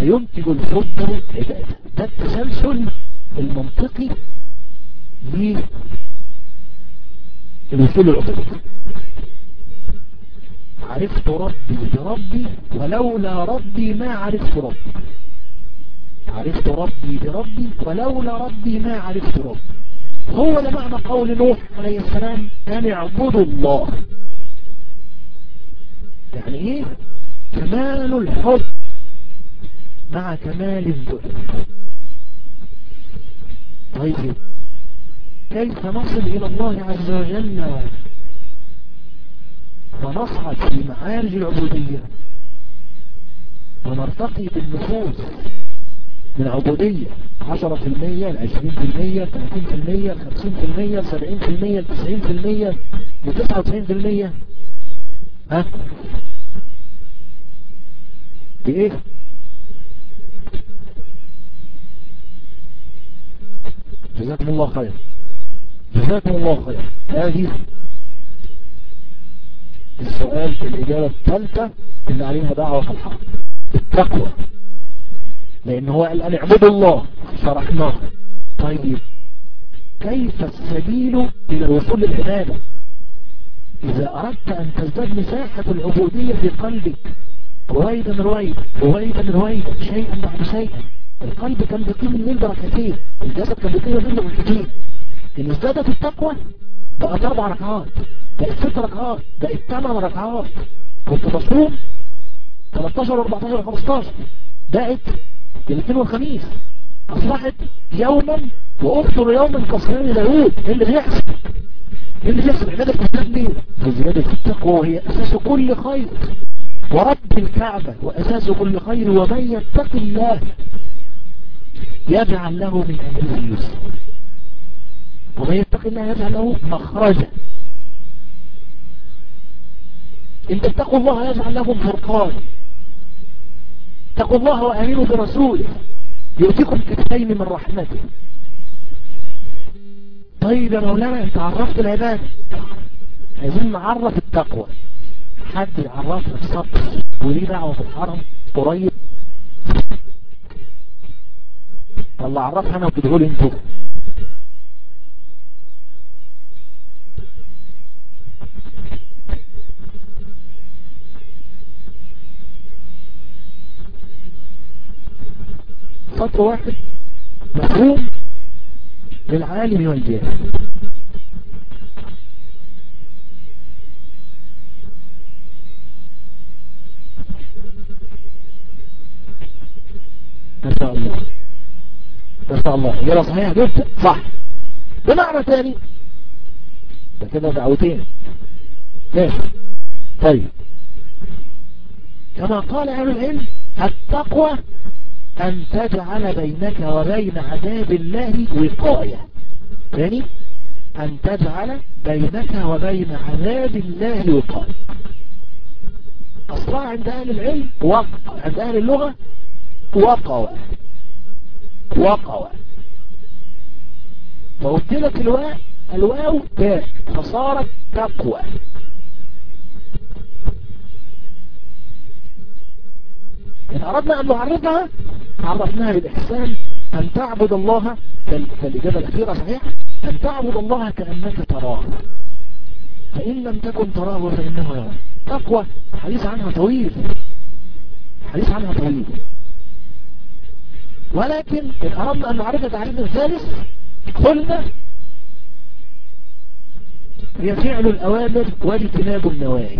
فينتج الحب عبادة ده التسلسل المنطقي للوصول العبودية عرفت ربي بربي ولولا ربي ما عرفت ربي. عرفت ربي بربي ولولا ربي ما عرفت ربي. هو ده معنى قول نوح عليه السلام أن اعبدوا الله. يعني إيه؟ كمال الحب مع كمال الذل. طيب كيف نصل إلى الله عز وجل؟ ونصعد في معارج العبودية. ونرتقي بالنفوس من عبودية 10% ل 20% ل 30% ل 50% ل 70% ل 90% ل 99% ها؟ بإيه؟ جزاكم الله خير. جزاكم الله خير. هذه السؤال الإجابة الثالثة اللي عليها دعوة في الحق التقوى. لأن هو قال أن اعبدوا الله شرحناه. طيب كيف السبيل إلى الوصول للعبادة؟ إذا أردت أن تزداد مساحة العبودية في قلبك رويدا رويدا رويدا رويدا شيئا بعد شيئا. القلب كان بيقيم الليل بركتين الجسد كان بيقيم الليل بركتين إن ازدادت التقوى بقت أربع ركعات. بقت ست ركعات بقت ثمان ركعات كنت بصوم 13 و14 و15 بقت الاثنين والخميس. أصبحت يوما وأفطر يوما كصيام داوود إيه اللي بيحصل؟ إيه اللي بيحصل؟ عبادة بتزداد ليه؟ زيادة التقوى هي أساس كل خير. ورب الكعبة وأساس كل خير. ومن يتق الله يجعل له من أمره يسر ومن يتق الله يجعل له مخرجا. إن تتقوا الله يجعل لكم فرقان. اتقوا الله وآمنوا برسوله. يؤتكم كفين من رحمته. طيب يا مولانا أنت عرفت العبادة. عايزين نعرف التقوى. حد يعرفنا الصبر؟ وليه دعوة في الحرم؟ قريب؟ والله عرفها أنا وتدعوا لي أنتوا. سطر واحد مفهوم للعالم والجاهل ما شاء الله. ما شاء الله. إجابة صحيحة جبت؟ صح. بمعنى ثاني. ده كده دعوتين. ماشي طيب. كما قال أهل العلم التقوى أن تجعل بينك وبين عذاب الله وقاية. ثاني أن تجعل بينك وبين عذاب الله وقاية. أصلا عند أهل العلم وقع. عند أهل اللغة وقوى وقوى فأبدلت الواو الواو تاء فصارت تقوى. إن أردنا أن نعرفها عرفناها بالإحسان أن تعبد الله فالإجابة الأخيرة صحيحة أن تعبد الله كأنك تراه. فإن لم تكن تراه فإنه يراه تقوى حديث عنها طويل. حديث عنها طويل. ولكن إن أردنا أن نعرف تعريف الثالث قلنا هي فعل الأوامر واجتناب النواهي.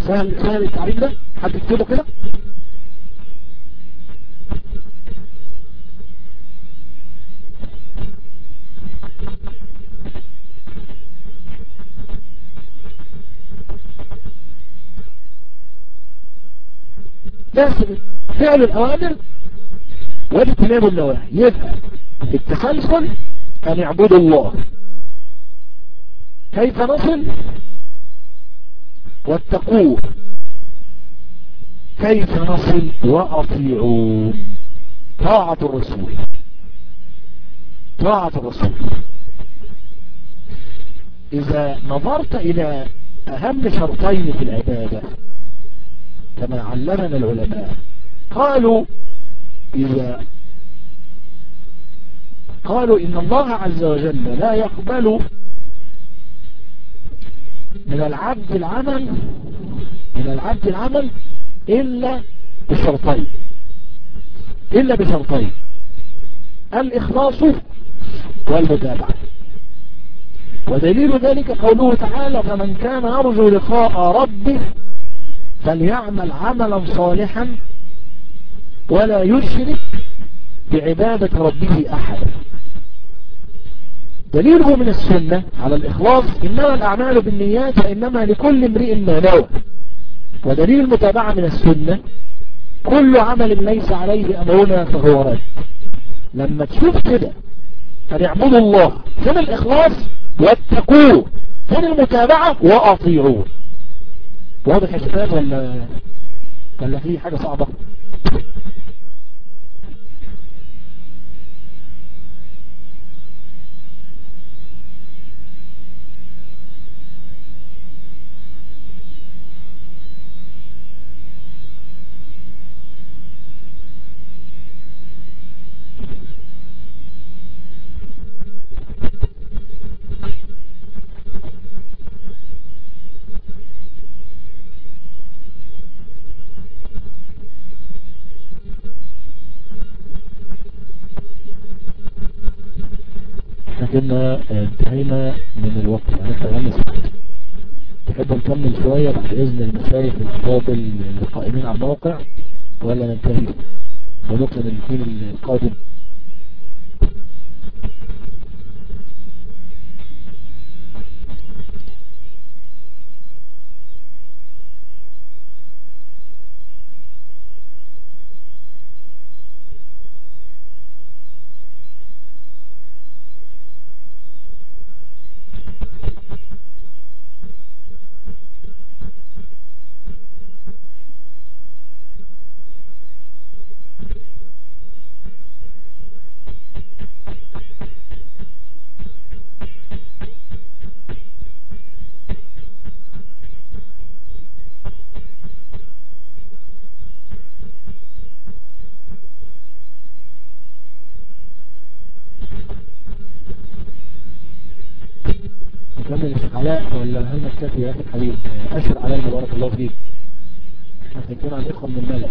سهل سهل التعريف ده حد يكتبه كده. بس فعل الأوامر واجتناب النواهي يبقى التسلسل أن يعبدوا الله. كيف نصل؟ واتقوه. كيف نصل وأطيعوا طاعة الرسول. طاعة الرسول. إذا نظرت إلى أهم شرطين في العبادة كما علمنا العلماء قالوا إذا قالوا إن الله عز وجل لا يقبل من العبد العمل من العبد العمل إلا بشرطين. إلا بشرطين. الإخلاص والمتابعة. ودليل ذلك قوله تعالى فمن كان يرجو لقاء ربه فليعمل عملا صالحا ولا يشرك بعبادة ربه أحدا دليله من السنة على الإخلاص إنما الأعمال بالنيات وإنما لكل امرئ ما نوى. ودليل المتابعة من السنة كل عمل ليس عليه أمرنا فهو رد. لما تشوف كده فليعبدوا الله فين الإخلاص؟ واتقوه فين المتابعة؟ وأطيعوه. واضح يا شباب ولا ولا في حاجة صعبة؟ كنا انتهينا من الوقت. يعني خمس تحب نكمل شوية؟ بعد إذن المشايخ الفاضل القائمين على الموقع ولا ننتهي؟ ونكمل الاثنين القادم علاء ولا هل نكتفي يا أخي الحبيب أشر علينا بارك الله فيك. إحنا خايفين عن إخوة من الملك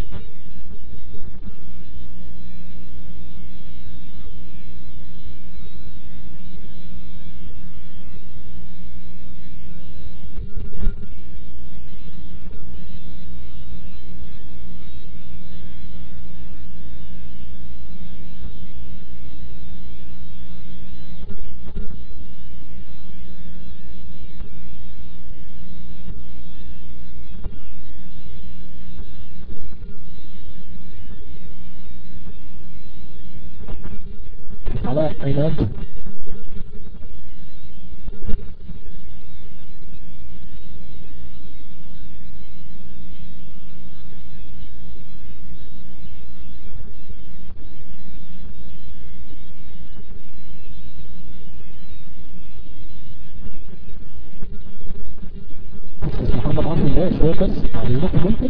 el documento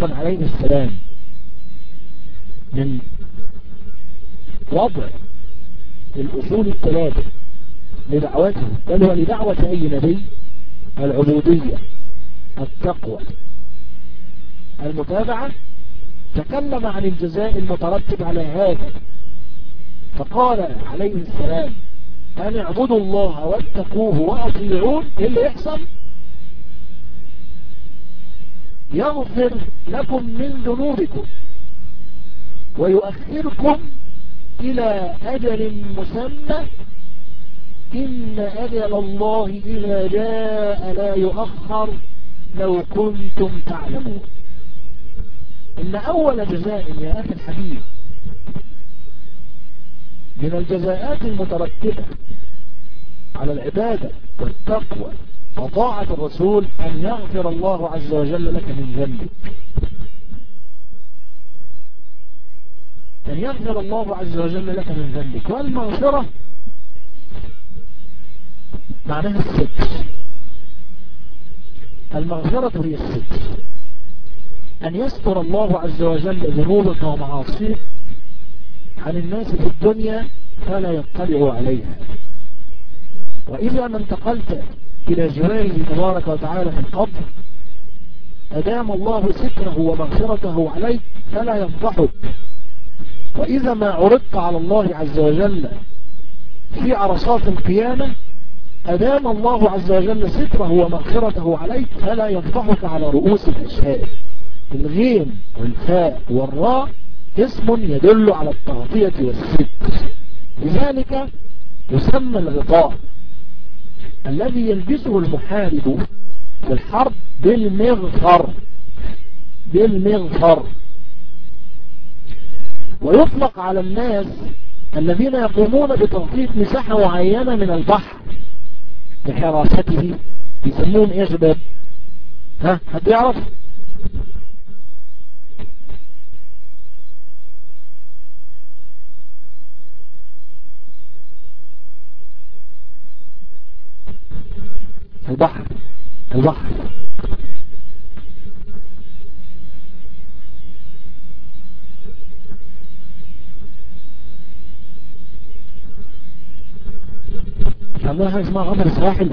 نوح عليه السلام من وضع الأصول الثلاثة لدعوته بل هو لدعوة أي نبي؟ العبودية التقوى المتابعة. تكلم عن الجزاء المترتب على هذا فقال عليه السلام أن اعبدوا الله واتقوه وأطيعون إيه اللي يحصل؟ يغفر لكم من ذنوبكم ويؤخركم إلى أجل مسمى إن أجل الله إذا جاء لا يؤخر لو كنتم تعلمون. إن أول جزاء يا أخي الحبيب من الجزاءات المترتبة على العبادة والتقوى وطاعة الرسول أن يغفر الله عز وجل لك من ذنبك. أن يغفر الله عز وجل لك من ذنبك. والمغفرة معناها الستر المغفرة هي الستر أن يستر الله عز وجل ذنوبك ومعاصيك عن الناس في الدنيا فلا يطلعوا عليها. وإذا ما انتقلت إلى جلاله تبارك وتعالى في القبر أدام الله ستره ومغفرته عليك فلا يفضحك. وإذا ما عرضت على الله عز وجل في عرصات القيامة أدام الله عز وجل ستره ومغفرته عليك فلا يفضحك على رؤوس الأشهاد. الغين والفاء والراء اسم يدل على التغطية والستر لذلك يسمى الغطاء الذي يلبسه المحارب في الحرب بالمغفر بالمغفر. ويطلق على الناس الذين يقومون بتغطية مساحة معينة من البحر بحراسته يسمون إيه شباب ها؟ حد يعرف؟ البحر البحر. عندنا حاجة اسمها غفر السواحل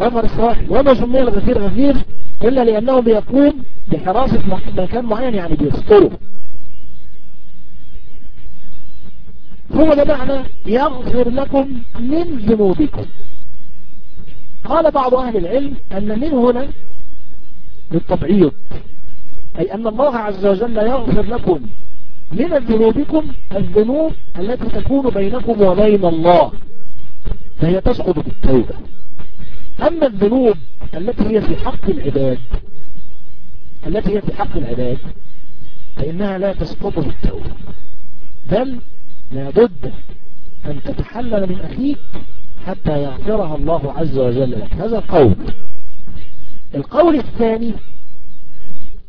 غفر السواحل وما سمي الغفير غفير إلا لأنه بيقوم بحراسة مكان معين يعني بيستره هو ده معنى يغفر لكم من ذنوبكم. قال بعض أهل العلم أن من هنا للتبعيض أي أن الله عز وجل يغفر لكم من ذنوبكم الذنوب التي تكون بينكم وبين الله فهي تسقط بالتوبة. أما الذنوب التي هي في حق العباد التي هي في حق العباد فإنها لا تسقط بالتوبة. بل لابد أن تتحلل من أخيك حتى يغفرها الله عز وجل. لك هذا القول. القول الثاني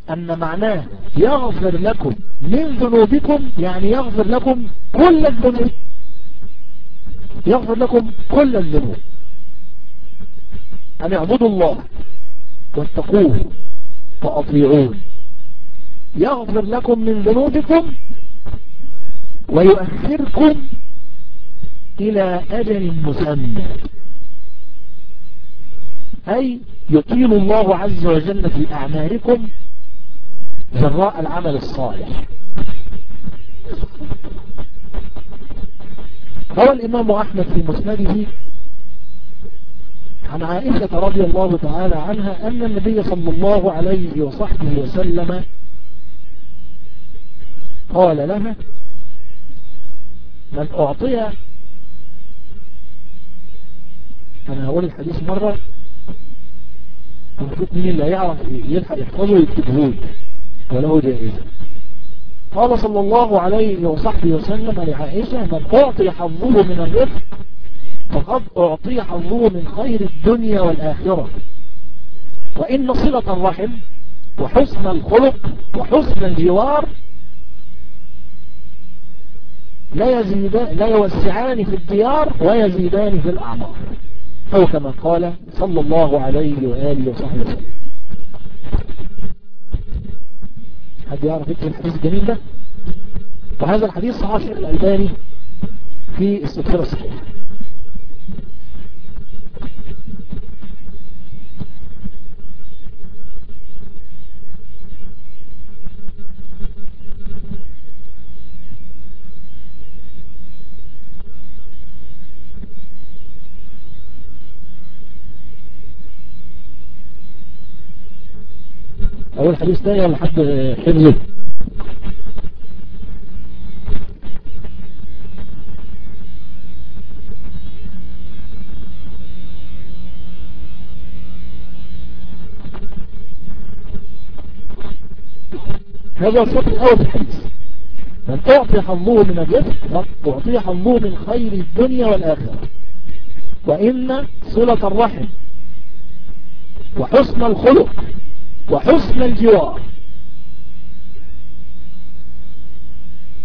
أن معناه يغفر لكم من ذنوبكم يعني يغفر لكم كل الذنوب. يغفر لكم كل الذنوب. أن اعبدوا الله واتقوه وأطيعون يغفر لكم من ذنوبكم ويؤخركم إلى أجل مسمى. أي يطيل الله عز وجل في أعمالكم جراء العمل الصالح. روى الإمام أحمد في مسنده عن عائشة رضي الله تعالى عنها أن النبي صلى الله عليه وصحبه وسلم قال لها من أعطي أنا هقول الحديث مرة ونشوف مين اللي يعرف يلحق يحفظه يكتبه وله جائزة. قال صلى الله عليه وصحبه وسلم لعائشة من أعطي حظه من الرزق فقد أعطي حظه من خير الدنيا والآخرة. وإن صلة الرحم وحسن الخلق وحسن الجوار لا يزيدان لا يوسعان في الديار ويزيدان في الأعمار. أو كما قال صلى الله عليه وآله وصحبه وسلم. حد يعرف يكتب الحديث الجميل ده؟ وهذا الحديث صحيح الألباني في السلسلة الصحيحة أول حديث تاني ولا حد حفظه؟ هذا الصوت الأول في الحديث من أعطي حظه من الرزق اعطي حظه من خير الدنيا والآخرة. وإن صلة الرحم وحسن الخلق وحسن الجوار.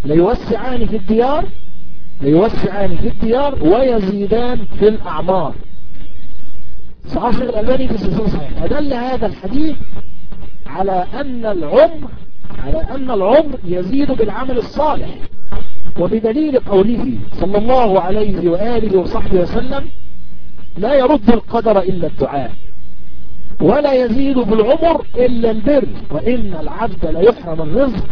ليوسعان في الديار ليوسعان في الديار ويزيدان في الأعمار. صحيح الألباني في السلسلة صحيح. أدل هذا الحديث على أن العمر على أن العمر يزيد بالعمل الصالح. وبدليل قوله صلى الله عليه وآله وصحبه وسلم لا يرد القدر إلا الدعاء. ولا يزيد بالعمر إلا البر وإن العبد لا يحرم الرزق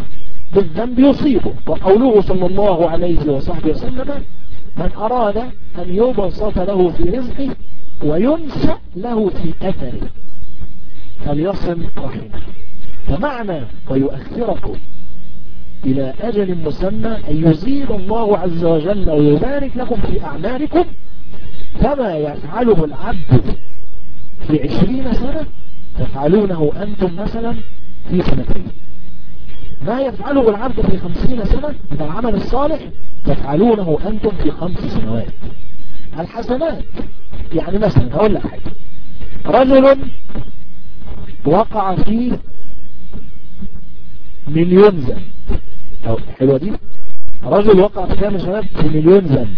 بالذنب يصيبه. وقوله صلى الله عليه وصحبه وسلم من أراد أن يبسط له في رزقه وينشأ له في أثره. فليصل رحمه. فمعنى ويؤخركم إلى أجل مسمى أن يزيد الله عز وجل ويبارك لكم في أعمالكم كما يفعله العبد في عشرين سنة تفعلونه أنتم مثلا في سنتين. ما يفعله العبد في خمسين سنة من العمل الصالح تفعلونه أنتم في خمس سنوات. الحسنات يعني مثلا هقول لك حاجة. رجل وقع في مليون ذنب حلوة دي. رجل وقع في كام شباب؟ في مليون ذنب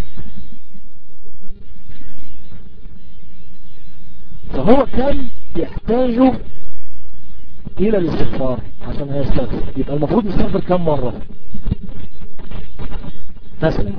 فهو كان يحتاج إلى الاستغفار عشان هيستغفر يبقى المفروض يستغفر كم مرة؟ مثلا.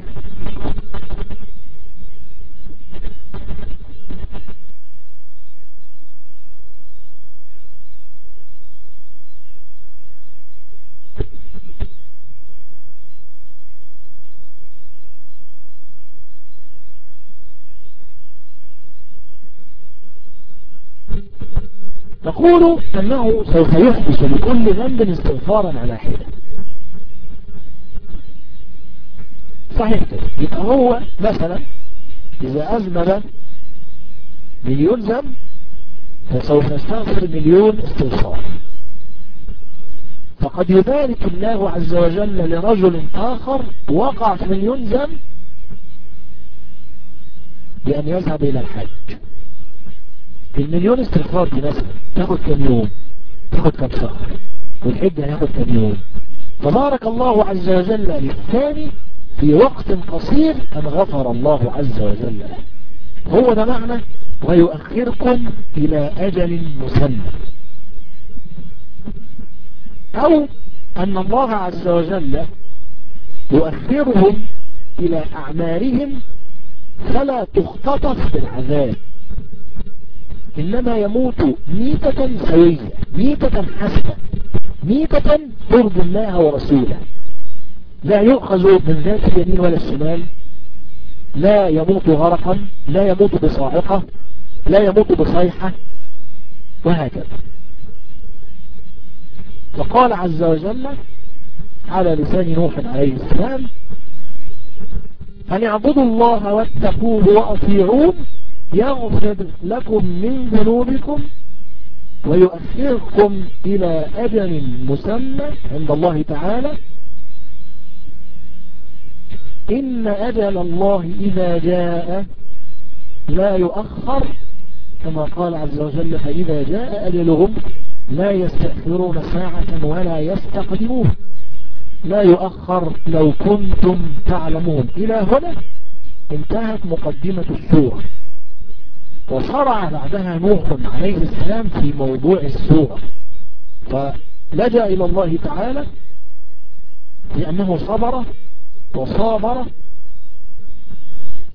نقول أنه سوف يحدث لكل ذنب استغفارا على حدة صحيح. كده يبقى هو مثلا إذا أذنب مليون ذنب فسوف نستغفر مليون استغفار. فقد يبارك الله عز وجل لرجل آخر وقع في مليون ذنب بأن يذهب إلى الحج. المليون استغفار دي مثلا تاخد كم يوم؟ تاخد كم شهر؟ والحج هياخد كم يوم؟ فبارك الله عز وجل للثاني في وقت قصير أن غفر الله عز وجل. له هو ده معنى ويؤخركم إلى أجل مسمى. أو أن الله عز وجل يؤخرهم إلى أعمالهم فلا تختطف بالعذاب. إنما يموت ميتة سوية ميتة حسنة ميتة ترضي الله ورسوله. لا يؤخذ من ذات اليمين ولا الشمال لا يموت غرقا لا يموت بصاعقة لا يموت بصيحة وهكذا. فقال عز وجل على لسان نوح عليه السلام أن اعبدوا الله واتقوه وأطيعون يغفر لكم من ذنوبكم ويؤخركم إلى أجل مسمى عند الله تعالى. إن أجل الله إذا جاء لا يؤخر كما قال عز وجل فإذا جاء أجلهم لا يستأخرون ساعة ولا يستقدمون. لا يؤخر لو كنتم تعلمون. إلى هنا انتهت مقدمة السورة. وشرع بعدها نوح عليه السلام في موضوع السورة فلجأ إلى الله تعالى لأنه صبر وصابر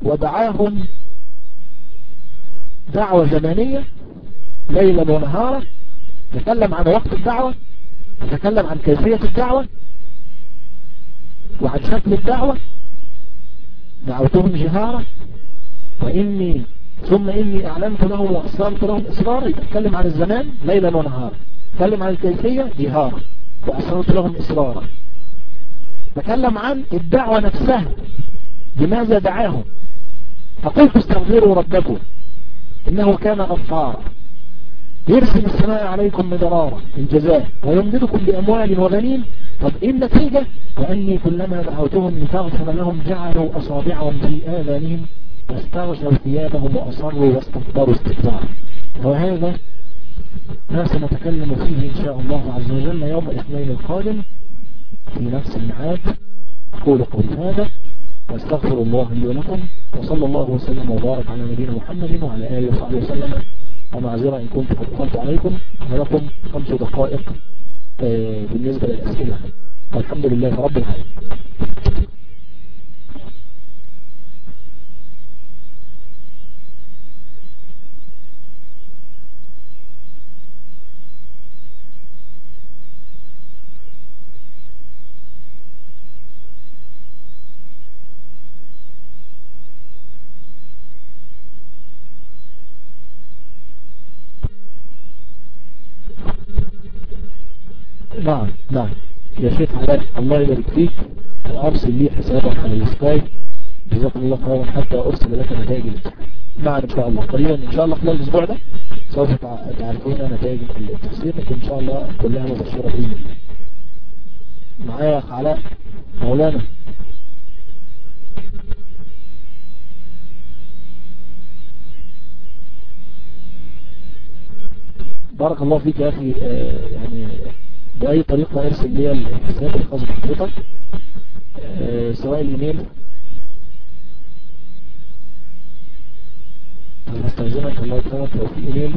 ودعاهم دعوة زمانية ليلا ونهارا. تكلم عن وقت الدعوة تكلم عن كيفية الدعوة وعن شكل الدعوة. دعوتهم جهارا وإني ثم إني أعلمت لهم وأسررت لهم إصرارا يتكلم عن الزمان ليلا ونهارا. تكلم عن الكيفية جهارا وأسررت لهم إصرارا. تكلم عن الدعوة نفسها. لماذا دعاهم؟ فقلت استغفروا ربكم. إنه كان غفارا. يرسل السماء عليكم مدرارا الجزاء ويمددكم بأموال وبنين. طب إيه النتيجة؟ وأني كلما دعوتهم لتغفر لهم جعلوا أصابعهم في آذانهم واستغشوا ثيابهم وأصروا واستكبروا استكبارا وهذا ما سنتكلم فيه إن شاء الله عز وجل يوم الاثنين القادم في نفس المعاد أقول قول هذا واستغفر الله لي ولكم وصلى الله وسلم وبارك على نبينا محمد وعلى آله وصحبه وسلم. ومعذرة إن كنت قد عليكم ولكم خمس دقائق بالنسبة للأسئلة. والحمد لله رب العالمين. نعم نعم يا شيخ علاء الله يبارك فيك. أرسل لي حسابك على السكاي جزاك الله خيرا. حتى أرسل لك نتائج الامتحان نعم إن شاء الله. قريبا إن شاء الله خلال الأسبوع ده سوف تعرفون نتائج التفسير لكن إن شاء الله كلها مبشرة بإذن الله. معايا يا أخ علاء؟ مولانا. بارك الله فيك يا أخي. آه يعني بأي طريقة أرسل لي الحساب الخاص بحضرتك أه سواء الإيميل. أنا هستخدمك الله يكرمك لو في ايميل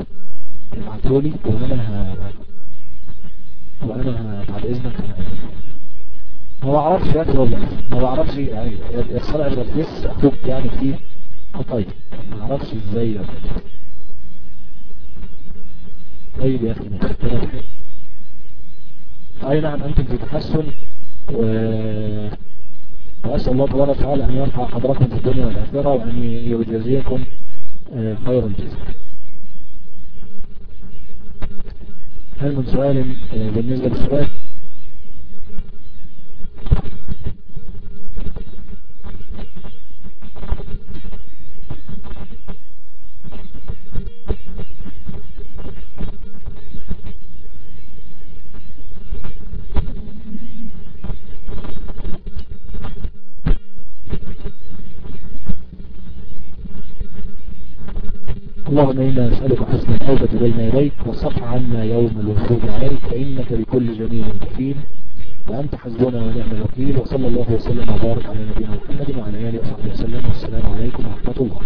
ابعتهولي وأنا ه... وأنا بعد إذنك. ما بعرفش أخي والله. ما بعرفش يعني على الفيس أخوك يعني فيه طيب. ما أعرفش إزاي طيب يا أخي نختار اي نعم أنتم في تحسن و... وأسأل الله تبارك وتعالى أن يرفع قدركم في الدنيا والآخرة وأن يجزيكم خير الجزاء هل من سؤال بالنسبة للسؤال؟ اللهم إنا نسألك حسن التوبة بين يديك وصف عنا يوم الوفود عليك فإنك بكل جميل كفيل. وأنت حسبنا ونعم الوكيل. وصلى الله وسلم وبارك على نبينا محمد وعلى آله وصحبه وسلم. والسلام عليكم ورحمة الله.